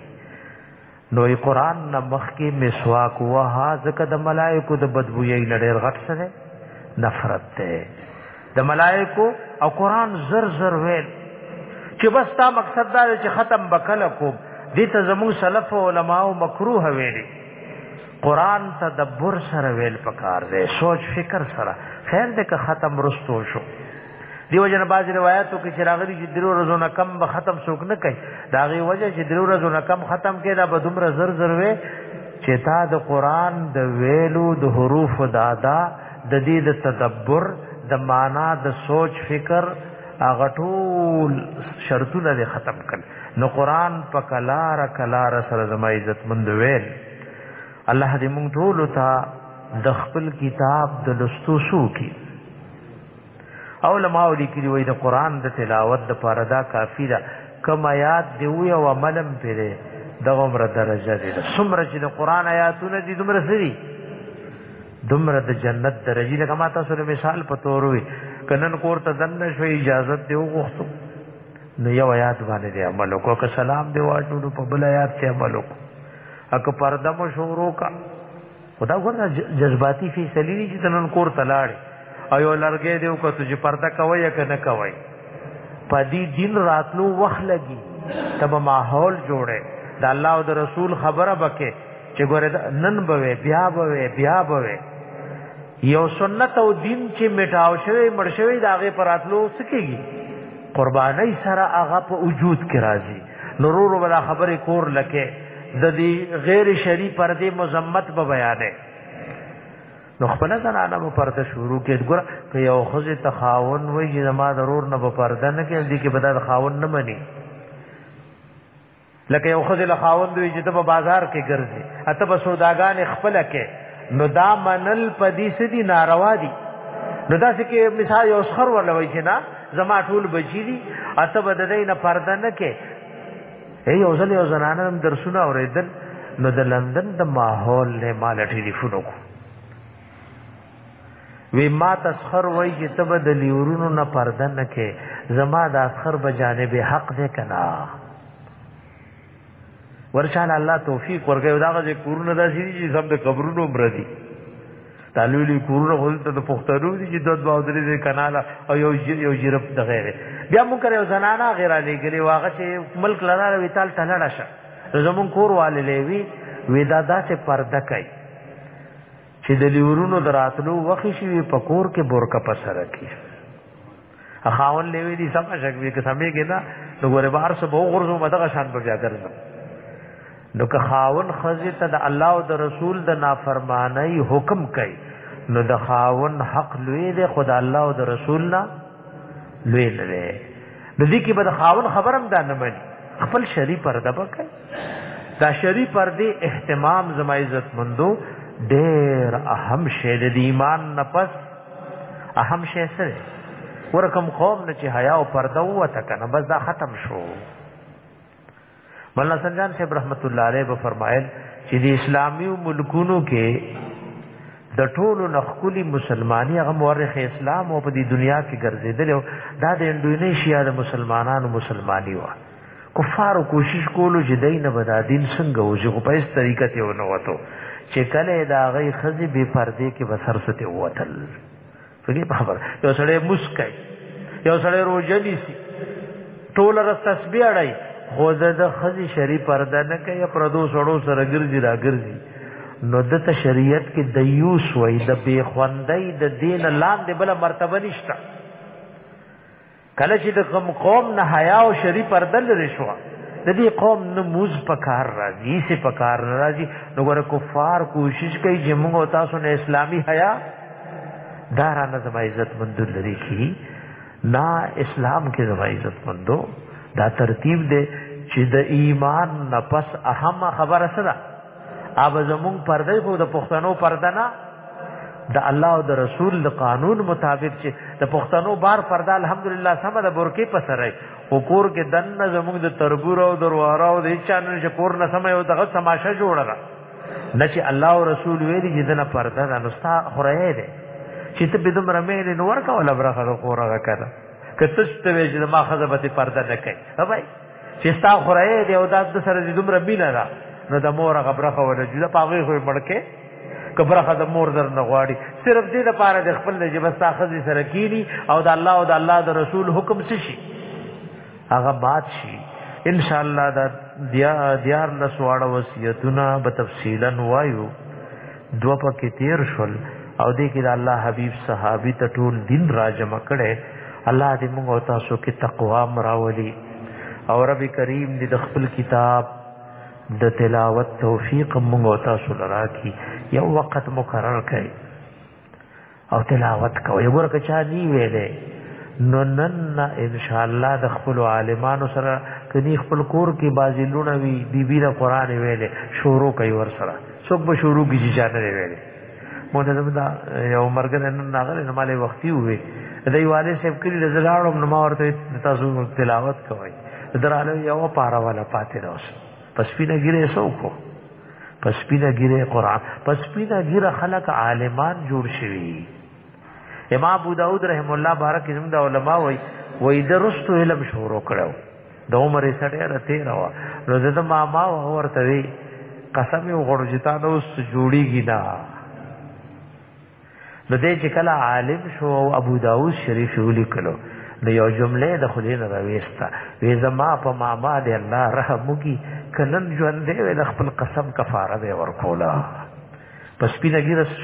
نو ای قران نه مخ کې مسواک وها ځکه د ملائکه د بدبوې نه ډېر غټ سره نفرت ده د ملائکو او قران زر زر ویل چې بس تا مقصد دا چې ختم بکله کو دې ته زمو سلف علماء مکروه ویلي قران تدبر سره ویل پکار دی سوچ فکر سره خیر دې که ختم رستو شو دیو جن باز روایتو کې چراغلی چې درو ورځو نه کم به ختم څوک نه کوي دا غي وجه چې درو ورځو نه کم ختم کړي دا به دومره زر زر وي چې تا د قران د ویلو د حروف دادا د دې د تدبر د معنا د سوچ فکر هغه ټول شرطونه دې ختم کړ نو قران په کلار کلار سره زما عزت مند ویل الله دې مونږ ټول ته د خپل کتاب د لستو شو کی علماء لیکلي وي د قران د تلاوت د پاره دا کافی ده کما یاد دی وی او عملم پیره دغه عمر درجه دي څومره چې د قران آیاتونه دي دومره سری دمر د جنت درجی لکه ما تاسو له مثال په تور وي کنن کور ته دن شو اجازه دی وغوښتو نو یو آیات باندې دی عمل وکړه که سلام دی واټو په بل آیات ته عمل وکړه اک پرده مو شروع کا خدا ګور جذباتي فی سلیلی چې تنن کور تلاړ او یو لرګې دی وکړه چې پرده کوي یا کنه کوي پدی دین راتلو وخت لګي تب ماحول جوړه د الله او د رسول خبره بکې چې ګوره نن به بیا به بیا به یو سنت او دین چې میټاو شوی مړ شوی دا غي پراتلو سکیږي قرباني سره هغه په وجود کې راځي نورور ولا خبره کور لکه د دې غیر شری پردې مذمت به بیانې نو خپل زنانه په پرده شروع کې ګور ته یو خزه تخاون وې چې زما ضرور نه په پرده نه کې دي کې بدل خاون نه مني لکه یو خزه له خاوند وی چې په بازار کې ګرځي اته په سوداګان خپل کې نو دا منل په دې سدي ناروا دي نو دا چې مثال یو خر ورلوي چې نه زما ټول بچی دي اته به د دې نه پرده نه کې ای یو ځل یو زنانه هم درسونه اوریدل نو د لندن د ماحول له مال ټلیفون وکړ وی ما تسخر وای چې تب د لیورونو نه پرده نه کې زما د اسخر به جانب حق دې کنا ورشان الله توفیق ورکړي دا غږ کورونه داسې دي چې سم د قبرونو بردي تعالی کورونه خپل ته د پښتنو دي چې دوه دوه درې دې کاناله او یو یو جرب د غیره بیا مونږ کړو زنانا غیره لګلې واغه چې ملک لاره ویتال تلړه شه زمون کور والے لوي ودا داسې پرده کوي چې د لیورونو دراتلو وخت شي په کور کې بورکه په سر کې اخاون لیوی دي سم شک وی که سمې کې نه نو ګوره بهر سه بو غرزو مدغه شان په بیا ګرځم نو که خاون خزه ته د الله او د رسول د نافرمانی حکم کوي نو د خاون حق لوی دی خدای الله او د رسول نه لوی نه دی د دې کې به د خاون خبرم دا نه مني خپل شری پرده وکړي دا شری پردې اهتمام زما عزت مندو ډېر اهم شی د ایمان نه پس اهم شی سره ورکم قوم نه چې حیا او پرده وته کنه بس دا ختم شو مولانا سنجان صاحب رحمت الله علیه به فرمایل چې د اسلامي ملکونو کې د ټولو نخکلی مسلمانی هغه مورخ اسلام او په دې دنیا کې ګرځیدل او دا د انډونیشیا د مسلمانانو مسلمانی و کفارو کوشش کولو چې دای نه بدا دین څنګه و چې په هیڅ طریقه ته ونه وته چې کله دا غي خزي به پردې کې بسر سته وتل فدی په خبر یو سړی مسکای یو سړی روزه نیسی ټول رس تسبیح اړای خو د خزي شری پرده نه کوي پردو سړو سره ګرځي را ګرځي نو د ته شریعت کې د یوس وای د بی خوندای د دین لاندې بل مرتبه نشته کله چې د کوم قوم نه حیا او شری پردل رشوا د دې قوم نه موز پکار راځي سي پکار راځي نو ګره کفار کوشش کوي چې موږ تاسو نه اسلامي حیا دارانه زما عزت مند لري کی نا اسلام کې زما عزت مندو دا ترتیب دی چې د ایمان نه پس اهم خبره سره اب زمون پردې خو د پښتنو پرده نه د الله او د رسول د قانون مطابق چې د پښتنو بار پرده الحمدلله سم د برکې په سره او کور کې دنه زموږ د تربور او درواره او د چانو چې کور نه سم یو دغه تماشه جوړه را نه چې الله او رسول ویلي چې دنه پرده نه نستا خورې ده چې ته بدوم رمې نه ورکا ولا برخه خورغه کړه کته ستوي چې ما خزبته پرده نه کوي بای چې ستا خورای دی او دا د سره دې دومره مینه ده نو د مور هغه برخه ولا جوړه پاغه خو مړکه کبرخه د مور در نه غواړي صرف دې لپاره د خپل د جبستا خزي سره کینی او د الله او د الله د رسول حکم څه شي هغه بات شي ان شاء الله دا دیار لسواړه وصیتونه به تفصیلا وایو دوه پکې تیر شول او دې کې د الله حبیب صحابي ته ټول دین را جمع کړي الله دې موږ او تاسو کې تقوا مراولي او رب کریم دې د خپل کتاب د تلاوت توفیق موږ او تاسو لراکي یو وخت مقرر کړي او تلاوت کوي ګوره که چا دی ویلې نو نن ان شاء الله د خپل عالمانو سره کدي خپل کور کې بازی لونه وی بی بی را قران ویلې شروع کوي ور سره څوک به شروع کی چې چانه ویلې مونږ ته دا یو مرګ نن ناغله نه مالې وختي وې دای والي صاحب کلی د زلاړو نو ما ورته تاسو تلاوت کوي درانه یو پاره ولا پاتې راوس پس پینا ګیره سو کو پس پینا ګیره قران پس پینا ګیره خلق عالمان جوړ شوی امام ابو داود رحم الله بارک زم دا علما وای وای درستو علم شروع کړو د عمر سره رته راو نو زده ما ما ورته وی قسم یو غړو جتا نو جوړیږي دا نو دې چې کله عالم شو او ابو داوود شریف ولیکلو نو یو جمله د خلین راويستا وې زما په ماما دې الله رحم وکي کنن ژوند دې د خپل قسم کفاره به ورکولا پس پینه ګیرس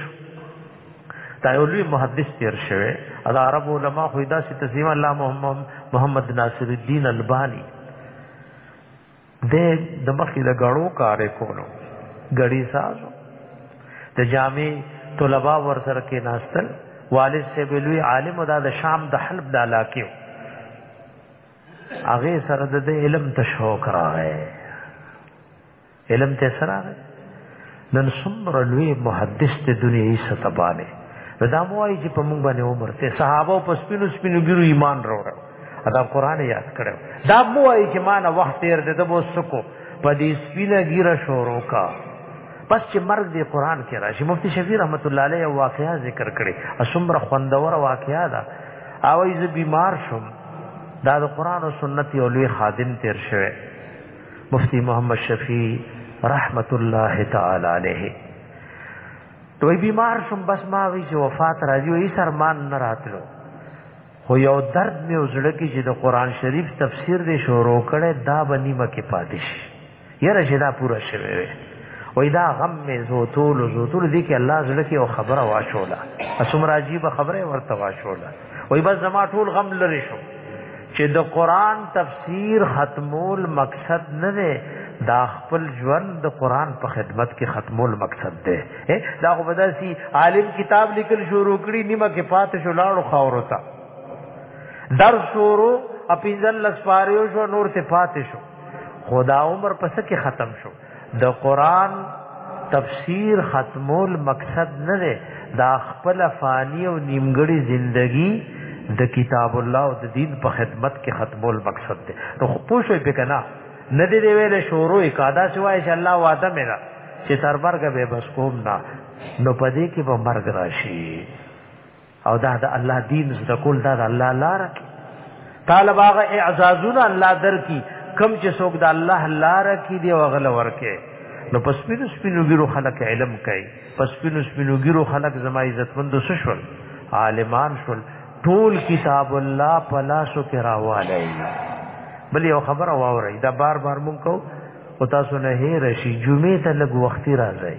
دا یو لوی محدث تیر شوی دا عرب علما خو دا چې تسلیم الله محمد محمد ناصر الدین البانی د د مخې د غړو کارې کولو غړي سازو د جامع طلبه ور سره کې ناستل والد سے بلوی عالم دا د شام د حلب د علاقې هغه سره د علم تشوق راغی علم ته سره نن څومره لوی محدث ته دنیاي ستبانه دا موای چې په موږ باندې عمر ته صحابه په سپینو سپینو ګرو ایمان راوړل دا قران یاد کړو دا موای چې ما نه وخت تیر دې ته بوس کو په دې سپینه ګیره شورو کا پس چې مرګ دې قران کې راشي مفتی شفیع رحمت الله علیه واقعیا ذکر کړي اسمره خوندور واقعیا دا او ایز بیمار شوم دا د قران او سنت یو لوی خادم تیر شوه مفتی محمد شفیع رحمت الله تعالی علیه دوی بیمار شم بس ما وی چې وفات راځي وی سرمان نه راتلو خو یو درد مې وزړه کې چې د قران شریف تفسیر دې شروع کړي دا بنی مکه پاتې شي یره چې دا پورا شوی وي وای دا غم می زوتول زوتول دي کې الله زړه کې او خبره واچولا اسمر عجیب خبره ورته واچولا وای بس زما ټول غم لری شو چې د قران تفسیر ختمول مقصد نه دی دا خپل ژوند د قران په خدمت کې ختمول مقصد دی دا خو بداسي عالم کتاب لیکل شروع کړي نیمه کې پات شو لاړو خاورو ته در شروع اپیزل لسپاریو شو نور ته پات شو خدا عمر پس کې ختم شو د قران تفسیر ختمول مقصد نه دی دا خپل فانی او نیمګړی زندگی د کتاب الله او د دین په خدمت کې ختمول مقصد دی نو خو شوي به کنه نه دی ویل شروع اقادا سوای چې الله وعده مې را چې تر مرګ به بس کوم نه نو پدې کې به مرګ راشي او دا د الله دین زده کول دا د الله لار طالب هغه اعزازونه الله درکې کم چې څوک د الله لار کې دی وغل ورکه نو پس پینو سپینو ګیرو خلق علم کوي پس پینو سپینو ګیرو خلق زما عزتمندو شول عالمان شول ټول کتاب الله پلاسو کې راواله بل یو خبر واوري دا بار بار مونږ کو او تاسو نه هي رشي جمعه ته لګ وختي راځي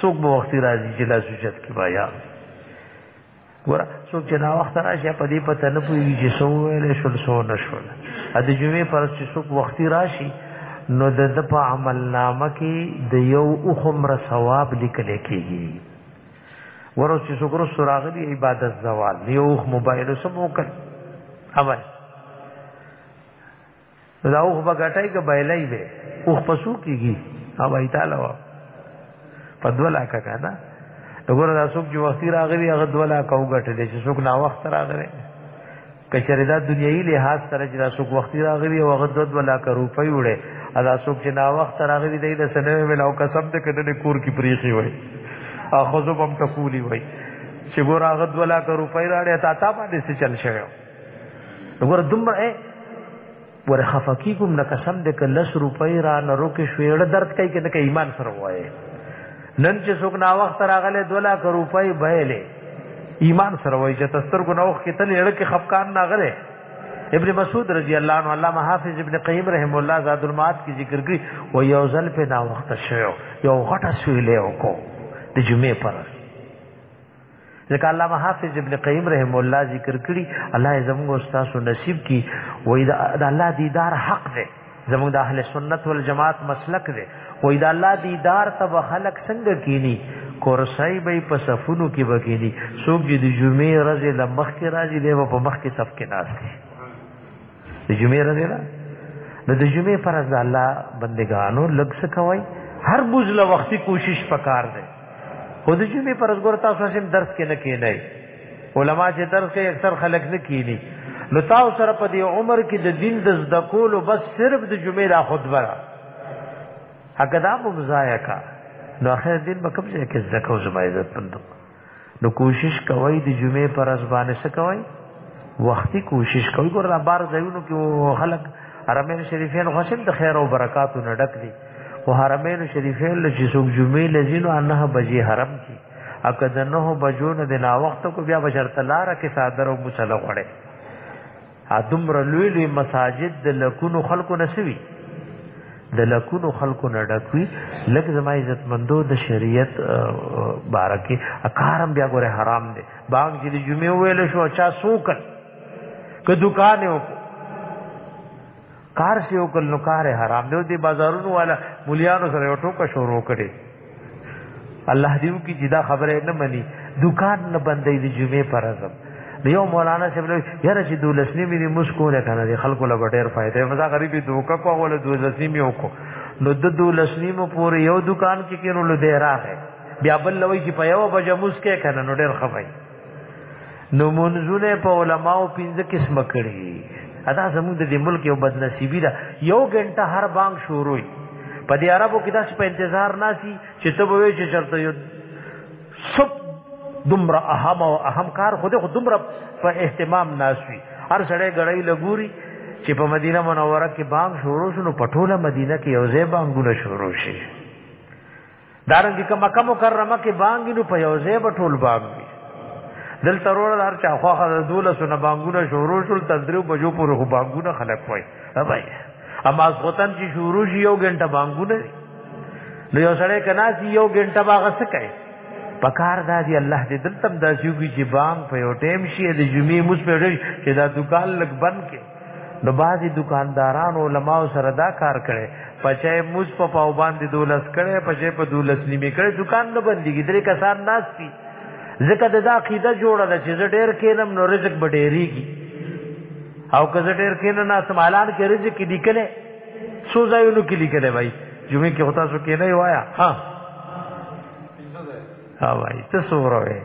څوک به وختي راځي چې لاس اوچت کړي ما یاد وي ګوره څوک چې نا وخت راشي په دې پته نه پوهېږي چې څه وویلی شول څه ونه شول د جمعې پر چې څوک وختي راشي نو د ده په عمل نامه کې د یو اوخمره ثواب لیکل کېږي ورو چې څوک رسو راغلي عبادت زوال یو اوخ موبایل سم وکړ اول دا اوخ به غټای که بایلای به اوخ پسو کیږي او وای تعالی وا په دوه لاکه کنه وګوره دا څوک چې وخت راغلی هغه دوه لاکه وګټل چې څوک نا وخت راغلی کچره دا دنیوي لحاظ سره چې دا څوک وخت راغلی او هغه دوه دوه لاکه روپۍ وړي ادا څوک چې نا وخت راغلی دی د سنوي ملاو قسم دې کډنه کور کې پریخي وای اخذو بم ټکولی وای چې ګور هغه دوه لاکه روپۍ راړې تا تا باندې څه چل شوی وګوره دومره ور خفقی کوم نه قسم دې ک لس روپۍ را نه روکې شوېړه درد کوي کنه کې ایمان سره وایي نن چې څوک نا وخت راغله 2 لک روپۍ بهلې ایمان سره وایي چې تستر کو نوخ کې تل اړه کې خفقان نه غره ابن مسعود رضی الله عنه علامه حافظ ابن قیم رحم الله زاد المعاد کی ذکر کړی و یو ځل په نا وخت شو یو غټه سویلې وکړو د جمعې پر ځکه علامه حافظ ابن قیم رحم الله ذکر کړي الله یې زموږ استاد او نصیب کی وې دا الله دیدار حق دی زموږ د اهل سنت والجماعت مسلک دی وې دا الله دیدار ته خلق څنګه کینی کورسای به په صفونو کې بګینی څوک چې د جمعې ورځې د مخ کې راځي دی په مخ کې صف کې ناس دی د جمعې ورځ ده نو د جمعې پر ورځ الله بندگانو لږ څه کوي هر بوزله وختي کوشش پکار دی خو د جمعې پر ورځ ګور تاسو هم درس کې نه کینئ علما چې درس کې اکثر خلک نه کینی نو تاسو سره په دې عمر کې د دین د زده کولو بس صرف د جمعې را خطبه را هغه دا مزایا کا نو اخر دین به کوم ځای کې زده کوو زما عزت پندو نو کوشش کوئ د جمعې پر ورځ باندې څه کوئ وختي کوشش کوئ ګور دا بار ځایونو کې خلک حرمین شریفین خوشم د خیر او برکاتو نه ډک دي او حرمین شریفین له چې څوک جمعې لزینو انه بجې حرم کې اکه د نه بجو نه د نا وخت کو بیا بشرت لار کې صادره او مصلی غړي ادمر لوی لوی مساجد د لکونو خلکو نسوي د لکونو خلکو نه ډکوي لکه زما عزت مندو د شریعت بارکه اکارم بیا ګوره حرام دی باغ چې د جمعې ویل شو چا سوکل که دکان وکړو کار سی او کل نو کار حرام دی دی بازارونو والا مليانو سره یو ټوکه شروع کړي الله دیو کی جدا خبره نه مني دکان نه بندې دی جمعه پر ازم یو مولانا صاحب له یاره چې دولسنی مې مسکو نه کنه دی خلکو له ډېر فائدې مزه غریبي دوکه په ولا دولسنی مې وکړو نو د دولسنی مو پورې یو دکان کې کینو له دی راغې بیا بل لوي چې په یو بجه مسکه کنه نو ډېر خفای نو منځونه په علماو پنځه قسم کړي ادا زموږ د ملک یو بدنصیبی ده یو غنټه هر بانګ شروع په دې عربو کې داسې په انتظار ناسي چې ته به چې چرته یو سب دومره اهم او اهم کار خو دې خو دومره په اهتمام ناسوي هر سړی غړی لګوري چې په مدینه منوره کې بانګ شروع شنو پټوله مدینه کې یو ځای بانګونه شروع شي دارنګه که مکه مکرمه کې بانګ نو په یو ځای به ټول بانګ وي دل ترور هر چا خو خره دوله سونه بانګونه شروع شول تدریو بجو پر خو بانګونه خلک وای بای اما غوتن چې شروع شي یو غنټه بانګونه نو یو سړی کنا سی یو غنټه باغ څه کوي پکار دا دی الله دې دلته داسیو کې چې بانګ په یو ټیم شي د جمعې مس په ډېر چې دا دکان لګ بند کې د بعضی دکاندارانو علماء سره دا کار کړي پچې موز په پاو باندې دولس کړي پچې په دولس نیمه کړي دکان نه بنديږي درې کسان ناس دي ځکه د دا عقیده جوړه ده چې ډېر کینم نو رزق به ډېریږي او که زه ډېر کینم نه سمالان کې رزق کې لیکلې څو ځایونو کې لیکلې وای جمعې کې هوتا سو کې نه وایا ها ها وای ته سوره وې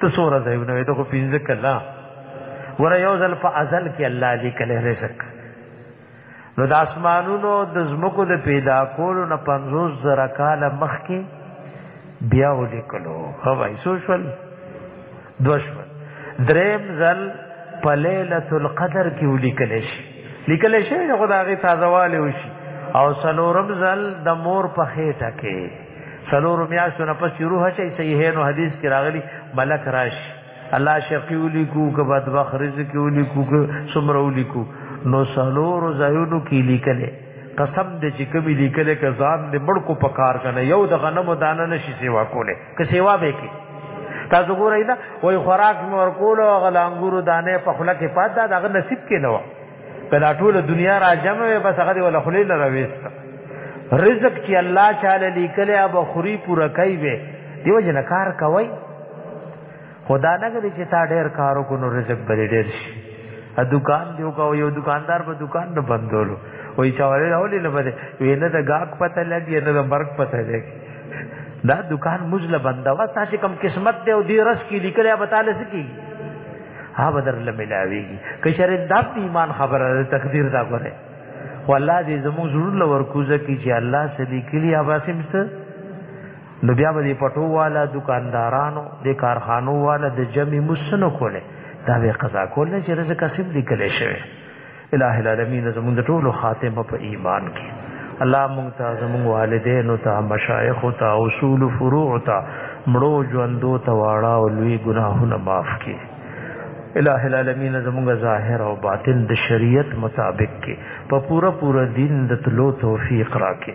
ته سوره ځای نو ته کو پینځه کلا ور یو ځل په ازل کې الله دې کله رزق نو د اسمانونو د زمکو د پیدا کولو نه 50 زره کال مخکې بیا ولیکلو ها وای سوشل دوشمن دریم ځل په ليله القدر کې ولیکل شي لیکل شي خدای غي تازه والي وشي او سلورم ځل د مور په خېټه کې سلور میاشتو نه پس روح چي صحیح نو حدیث کې راغلي ملک راش الله شقی ولي کو که بدبخ رزق ولي کو که سمره ولي کو نو سلور زایونو کې لیکل قسم دې چې کمی لیکل که ځان دې بڑ کو پکار کنه یو د غنمو دانه نشي سیوا کوله که سیوا به کې تاسو ګورئ دا وای خوراک مې ورکول او غلانګورو دانه په خله کې پات دا دغه نصیب کې نه و کدا ټول دنیا را جمع وي بس هغه ولا خلیل را وېست رزق چې الله تعالی لیکل یا بخوري پورا کوي به دیو جن کار کوي خدا نه کوي چې تا ډېر کارو کو نو رزق بل ډېر شي ا دکان دیو کا یو دکاندار په دکان نه بندولو وای چا ولې راولې نه بده وینه د گاک پته لګي نه د مرګ پته لګي دا دکان مجله بنده وا تاسو کم قسمت دی او دی رس کی لیکل یا بتاله سکی ها بدر لملاویږي که شر د ایمان خبره ده تقدیر دا غره والله دې زموږ ضرور لور کوزه کی چې الله سدي کلی اباسم سره نو بیا به پټو والا دکاندارانو د کارخانو والا د جمع مسنو کوله دا به قضا کوله چې رزق قسم لیکل شوی الہ العالمین زمونږ د ټولو خاتمه په ایمان کې الله مونږ ته زمونږ والدینو ته مشایخ ته اصول فروع ته مړو ژوندو ته واړه او لوی ګناهونه معاف کړي الہ العالمین زمونږ ظاهر او باطن د شریعت مطابق کې په پورا پورا دین د تلو توفیق راکړي